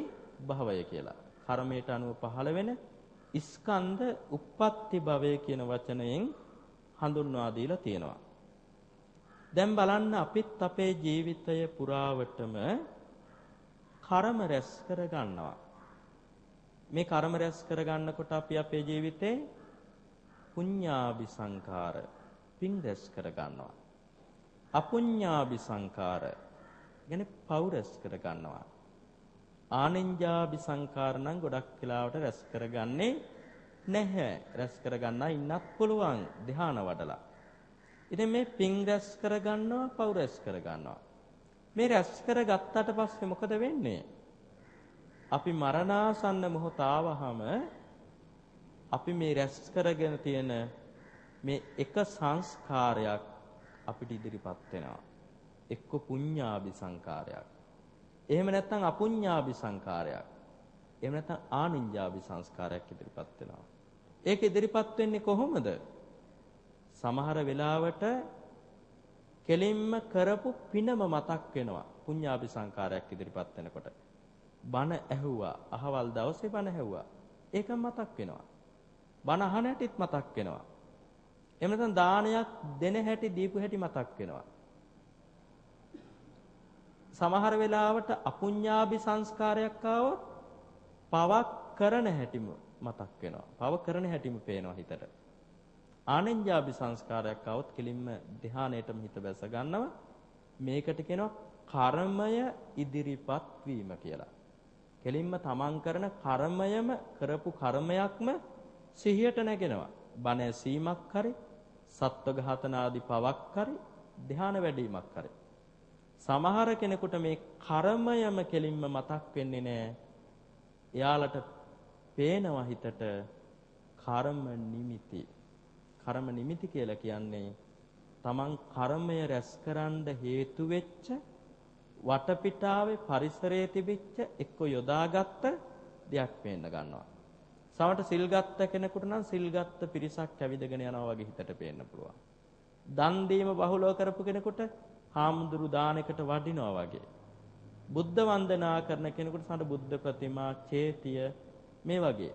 භවය කියලා. කර්මයට අනුව පහළ වෙන ස්කන්ධ uppatti භවය කියන වචනයෙන් හඳුන්වා දීලා තියෙනවා. දැන් බලන්න අපිත් අපේ ජීවිතය පුරාවටම කර්ම රැස් කර ගන්නවා. මේ කර්ම රැස් කර ගන්නකොට අපි අපේ ජීවිතේ පුඤ්ඤාභි සංකාර පින් රැස් කර ගන්නවා. අපුඤ්ඤාභි සංකාර කියන්නේ පව් රැස් කර ගන්නවා. ආනෙන්ජාභි සංකාර නම් ගොඩක් වෙලාවට රැස් කරගන්නේ නැහැ. රැස් කරගන්නා ඉන්නත් පුළුවන් ධ්‍යාන වඩලා. ඉතින් මේ පින් රැස් කරගන්නවා පව් රැස් කරගන්නවා. මේ රැස් කරගත්තට පස්සේ මොකද වෙන්නේ? අපි මරණාසන්න මොහොත ආවහම අපි මේ රැස් කරගෙන තියෙන මේ එක සංස්කාරයක් අපිට ඉදිරිපත් වෙනවා. එක්ක පුඤ්ඤාභි සංකාරයක්. එහෙම නැත්නම් අපුඤ්ඤාභි සංකාරයක්. එහෙම නැත්නම් ආනිඤ්ඤාභි සංස්කාරයක් ඉදිරිපත් වෙනවා. ඒක ඉදිරිපත් වෙන්නේ කොහොමද? සමහර වෙලාවට කෙලින්ම කරපු පිනම මතක් වෙනවා. පුඤ්ඤාභි සංකාරයක් ඉදිරිපත් වෙනකොට. බණ ඇහුවා. අහවල් දවසේ බණ ඇහුවා. ඒක මතක් වෙනවා. බණ අහන හැටිත් මතක් වෙනවා. එහෙම නැත්නම් දානයක් දෙන හැටි දීපු හැටි මතක් වෙනවා. සමහර වෙලාවට අපුඤ්ඤාභි සංස්කාරයක් ආවොත් පවක් කරන හැටිම මතක් වෙනවා. පව කරන හැටිම පේනවා හිතට. ආනෙන්ජාභි සංස්කාරයක් આવොත් කෙලින්ම ධ්‍යානයටම හිත බැස ගන්නවා. මේකට කියනවා කර්මය ඉදිරිපත් වීම කියලා. කෙලින්ම තමන් කරන කර්මයම කරපු කර්මයක්ම සිහියට නැගෙනවා. බණ ඇසීමක් හරි, සත්ව ඝාතන ආදී පවක් හරි, ධ්‍යාන වැඩිවීමක් හරි. සමහර කෙනෙකුට මේ කර්මයම කෙලින්ම මතක් වෙන්නේ නැහැ. එයාලට පේනවා හිතට කර්ම නිමිති කර්ම නිමිති කියලා කියන්නේ තමන් කර්මය රැස්කරන්න හේතු වෙච්ච වටපිටාවේ පරිසරයේ තිබිච්ච එක්ක යොදාගත්ත දෙයක් පේන්න ගන්නවා. සමහරට සිල් ගත්ත කෙනෙකුට නම් සිල් ගත්ත පිරිසක් ඇවිදගෙන යනවා වගේ හිතට පේන්න පුළුවන්. දන් දීම බහුලව කරපු කෙනෙකුට හාමුදුරු දානයකට වඩිනවා වගේ. බුද්ධ වන්දනා කරන කෙනෙකුට සමහර බුද්ධ ප්‍රතිමා, චේතිය මේ වගේ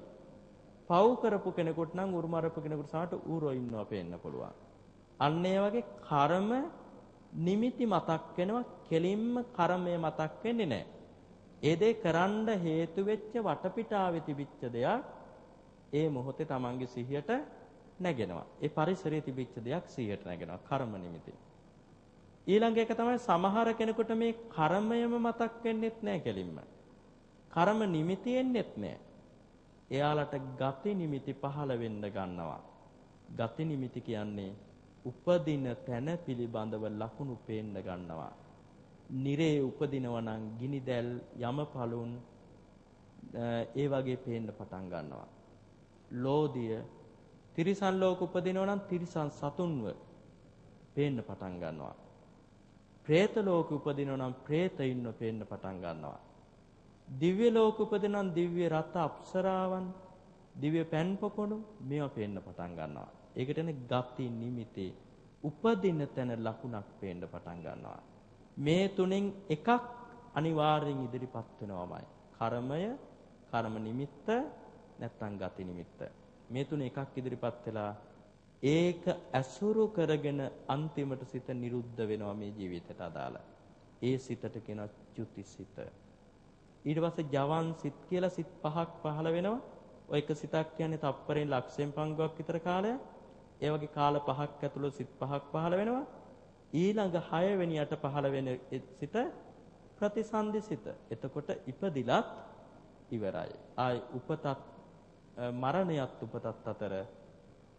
පව් කරපු කෙනෙකුට නම් උරුමරපු කෙනෙකුට සමහරට ඌරෝ ඉන්නවා පේන්න පුළුවන්. අන්න ඒ වගේ කර්ම නිමිති මතක් වෙනවා කෙලින්ම කර්මය මතක් වෙන්නේ නැහැ. ඒ දේ කරන්න හේතු වෙච්ච වටපිටාවේ තිබිච්ච දෙයක් ඒ මොහොතේ Tamange සිහියට නැගෙනවා. ඒ පරිසරයේ තිබිච්ච දෙයක් සිහියට නැගෙනවා කර්ම නිමිති. ඊළඟ එක තමයි සමහර කෙනෙකුට මේ කර්මයම මතක් වෙන්නෙත් නැහැ කෙලින්ම. කර්ම නිමිති එන්නෙත් නැහැ. එයාලට ගති නිමිති පහළ වෙන්න ගන්නවා. ගති නිමිති කියන්නේ උපදින තැන පිළිබඳව ලකුණු පේන්න ගන්නවා. නිරේ උපදිනවා නම් ගිනිදැල් යමපලුන් ඒ වගේ පේන්න පටන් ගන්නවා. ලෝදිය තිරිසන් ලෝක උපදිනවා නම් තිරිසන් සතුන්ව පේන්න පටන් ගන්නවා. പ്രേත ලෝක උපදිනවා නම් പ്രേතයින්ව පේන්න පටන් ගන්නවා. දිව්‍ය ලෝක උපදිනවා නම් දිව්‍ය රත අප්සරාවන් දිව්‍ය පැන් පොකුණු මේවා පේන්න පටන් ගන්නවා. ඒකට එන ගති නිමිති උපදින තැන ලකුණක් පේන්න පටන් ගන්නවා. මේ තුනෙන් එකක් අනිවාර්යෙන් ඉදිරිපත් වෙනවමයි. කර්මය, කර්ම නිමිත්ත, නැත්නම් ගති නිමිත්ත. මේ තුන එකක් ඉදිරිපත් වෙලා ඒක ඇසුරු කරගෙන අන්තිමට සිත නිරුද්ධ වෙනවා මේ ජීවිතයට අදාළ. ඒ සිතට කියන චුතිසිත. ඊට පස්සේ ජවන් සිත් කියලා සිත් පහක් පහළ වෙනවා. ඔය එක සිතක් කියන්නේ තප්පරෙන් ලක්ෂයෙන් පංගුවක් විතර කාලයක්. ඒ වගේ කාල පහක් ඇතුළත සිත් පහක් පහළ වෙනවා. ඊළඟ 6 වෙනියට පහළ වෙන සිත ප්‍රතිසන්දි සිත. එතකොට ඉපදිලත් ඉවරයි. ආයි උපතත් මරණයත් උපතත් අතර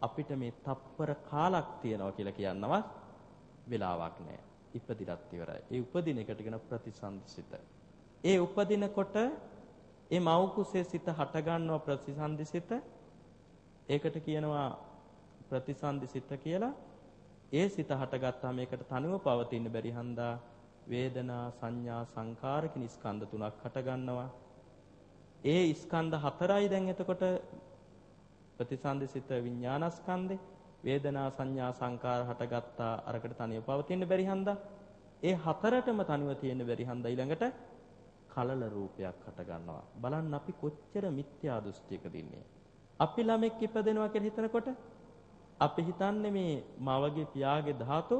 අපිට මේ තප්පර කාලක් තියනවා කියලා කියන්නවත් වෙලාවක් නැහැ. ඉපදිලත් ඉවරයි. ඒ උපදින එකට කියන ප්‍රතිසන්දි සිත. ඒ උපදිනකොට ඒ මව් කුසේ සිත හට ගන්නවා ප්‍රතිසන්දි සිත. ඒකට කියනවා ප්‍රතිසන්දි සිත කියලා. ඒ සිත හටගත්තාම මේකට තනිව පවතින්න බැරි හන්දා වේදනා සංඥා සංකාර කියන ස්කන්ධ තුනක් හට ගන්නවා. ඒ ස්කන්ධ හතරයි දැන් එතකොට ප්‍රතිසන්දිසිත විඥානස්කන්ධේ වේදනා සංඥා සංකාර හටගත්තා අරකට තනියම පවතින්න බැරි හන්දා ඒ හතරටම තනිව තියෙන්න බැරි හන්දා ඊළඟට කලල රූපයක් හට ගන්නවා බලන්න අපි කොච්චර මිත්‍යා දෘෂ්ටියකද ඉන්නේ අපි ළමෙක් ඉපදෙනවා කියලා හිතනකොට අපි හිතන්නේ මේ මවගේ පියාගේ ධාතු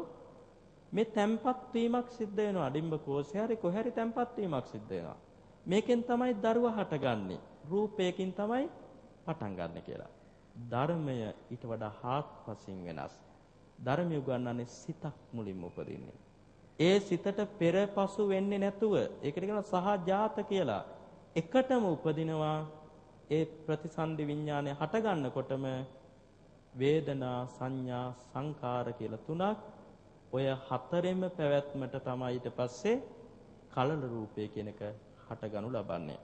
මේ තැම්පත් වීමක් සිද්ධ වෙනවා අඩිම්බ කෝෂේ හරි කොහරි තැම්පත් වීමක් සිද්ධ වෙනවා මේකෙන් තමයි දරුවා හටගන්නේ රූපයකින් තමයි පටන් ගන්න කියලා ධර්මය ඊට වඩා හාත්පසින් වෙනස්. ධර්මය උගන්වන්නේ සිතක් මුලින්ම උපදින්නේ. ඒ සිතට පෙරපසු වෙන්නේ නැතුව ඒකට කියනවා සහජාත කියලා. එකටම උපදිනවා ඒ ප්‍රතිසන්දි විඥානය හට ගන්නකොටම වේදනා සංඥා සංකාර කියලා තුනක් ඔය හතරෙම පැවැත්මට තමයි ඊට පස්සේ කලල රූපය කියන එක හටගනු ලබන්නේ.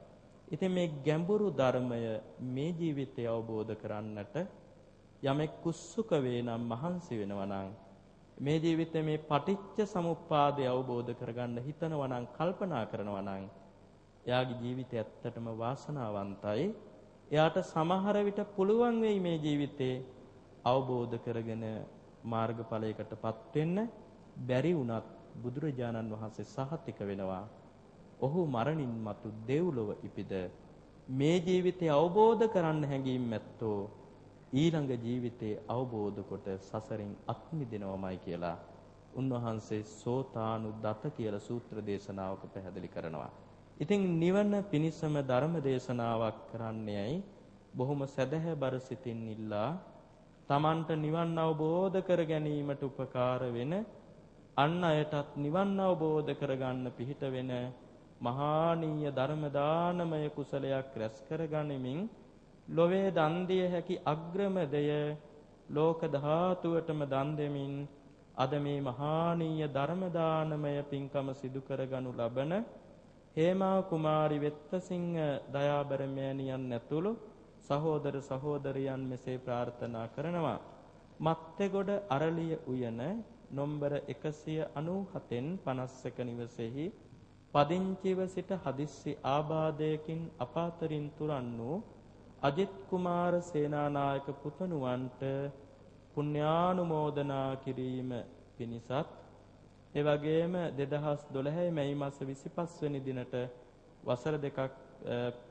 ඉතින් මේ ගැඹුරු ධර්මය මේ ජීවිතය අවබෝධ කරන්නට යමෙක් කුස්සුක වේ නම් මහන්සි වෙනවා නම් මේ ජීවිතේ මේ පටිච්ච සමුප්පාදය අවබෝධ කරගන්න හිතනවා නම් කල්පනා කරනවා නම් එයාගේ ජීවිතය ඇත්තටම වාසනාවන්තයි. එයාට සමහර විට පුළුවන් වෙයි මේ ජීවිතේ අවබෝධ කරගෙන මාර්ගඵලයකටපත් වෙන්න බැරි වුණත් බුදුරජාණන් වහන්සේ සහතික වෙනවා ඔහු මරණින් මතු දෙව්ලොව ඉපිද මේ ජීවිතය අවබෝධ කරන්න හැඟීම් ඇත්තෝ ඊළඟ ජීවිතේ අවබෝධ කොට සසරින් අත් මිදෙනවමයි කියලා උන්වහන්සේ සෝතානු දත කියලා සූත්‍ර දේශනාවක පැහැදිලි කරනවා. ඉතින් නිවන පිණිසම ධර්ම දේශනාවක් කරන්නේයි බොහොම සැදැහැබර සිතින් ඉල්ලා තමන්ට නිවන් අවබෝධ කර ගැනීමට උපකාර වෙන අන් අයටත් නිවන් අවබෝධ කරගන්න පිහිට වෙන මහානීය ධර්ම දානමය කුසලයක් රැස් කරගනිමින් ලොවේ දන් දිය හැකි අග්‍රම දෙය ලෝක ධාතුවටම දන් දෙමින් අද මේ මහානීය ධර්ම දානමය පින්කම සිදු කරගනු ලබන හේමා කුමාරි වෙත්තසිංහ දයාබර මෑණියන් ඇතුළු සහෝදර සහෝදරියන් මෙසේ ප්‍රාර්ථනා කරනවා. මත්තේගොඩ අරලිය උයන නොම්බර 197න් 51 නිවසේහි පදිංචිව සිට හදිස්සි ආබාධයකින් අපාතරින් තුරන් වූ අජිත් කුමාර සේනානායක පුතණුවන්ට පුණ්‍යානුමෝදනා කිරීම පිණිසත් ඒ වගේම 2012 මැයි මාස 25 වෙනි දිනට වසර දෙකක්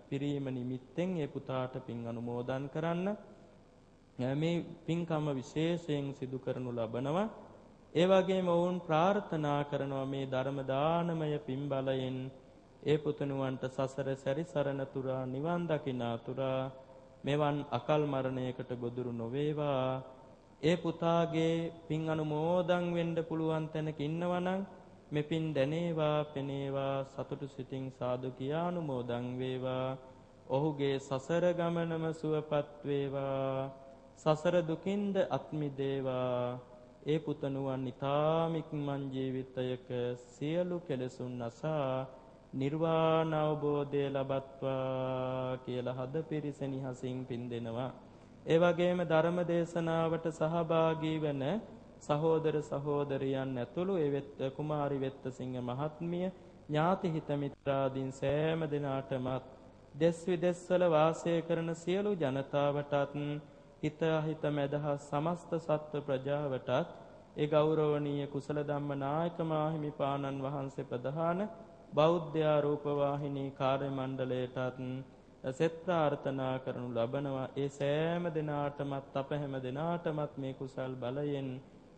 පිරීම නිමිත්තෙන් ඒ පුතාට පින් අනුමෝදන් කරන්න. මේ පින්කම විශේෂයෙන් සිදු කරනු ලබනවා. ඒ වගේම ඔවුන් ප්‍රාර්ථනා කරනවා මේ ධර්ම දානමය පින් බලයෙන් ඒ පුතණුවන්ට සසර සැරිසරන තුරා නිවන් දකිනා තුරා මෙවන් අකල් මරණයකට ගොදුරු නොවේවා. ඒ පුතාගේ පින් අනුමෝදන් වෙන්න පුළුවන් තැනක ඉන්නවනම් මෙපින් දැනේවා පෙනේවා සතුටු සිතින් සාදු කියා අනුමෝදන් වේවා. ඔහුගේ සසර ගමනම සුවපත් වේවා. සසර දුකින්ද අත් මිදේවා ඒ පුතණුවන් ඊ타මික්මන් ජීවිතයක සියලු කෙලෙසුන් නසා නිර්වාණ අවබෝධය ලබත්වා කියලා හද පිරිසෙනිහසින් පින්දෙනවා. ඒ වගේම ධර්ම දේශනාවට සහභාගී වන සහෝදර සහෝදරියන් ඇතුළු ඒ වෙත් කුමාරි වෙත්තසිංහ මහත්මිය ඥාති හිත මිත්‍රාදීන් සෑම දිනාටමත් දෙස් විදෙස්වල වාසය කරන සියලු ජනතාවටත් හිත අහිත මැදහත් සමස්ත සත්ව ප්‍රජාවටත් ඒ ගෞරවනීය කුසල ධම්ම නායක මාහිමිපාණන් වහන්සේ ප්‍රධාන බෞද්ධ ආරූප වාහිනී කාර්ය මණ්ඩලයටත් සෙත් ප්‍රාර්ථනා කරනු ලබනවා. ඒ සෑම දිනාටමත් අප හැම දිනාටමත් මේ කුසල් බලයෙන්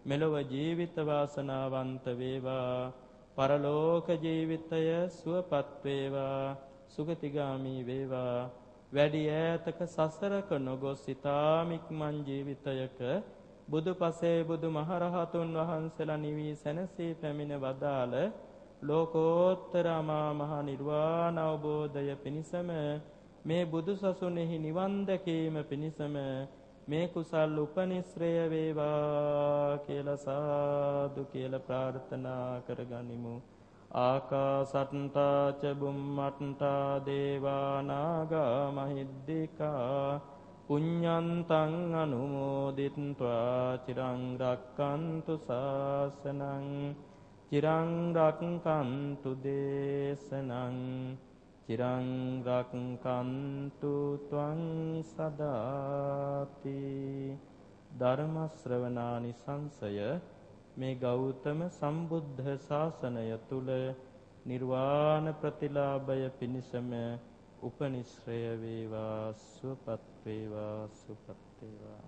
මෙලොව ජීවිත වාසනාවන්ත වේවා. පරලෝක ජීවිතය සුවපත් වේවා. සුගතිගාමි වේවා. වැඩි ඈතක සසරක නොගොස් ඊ타මික්මන් ජීවිතයක බුදුපසේ බුදු මහරහතුන් වහන්සේලා නිවී සැනසී පැමිණ වදාළ ලෝකෝත්තර මහ නිර්වාණ අවබෝධය පිණිසම මේ බුදු සසුනේහි නිවන් දැකීම පිණිසම මේ කුසල් උපනිශ්‍රය වේවා කියලා සාදු කියලා ප්‍රාර්ථනා කරගනිමු. ආකාසට්ටා ච බුම්මට්ටා දේවා නාග මහිද්దికා පුඤ්ඤන්තං අනුමෝදිත්වා චිරං රක්칸තු ශාසනං චිරං රක්칸තු දේශනං චිරං රක්칸තු ත්වං සදාති ධර්ම ශ්‍රවණානි සංසය මේ ගෞතම සම්බුද්ධ ශාසනය තුල නිර්වාණ ප්‍රතිලාභය පිණිසම උපනිශ්‍රය වේවා සුවපත් වේවා සුවපත් වේවා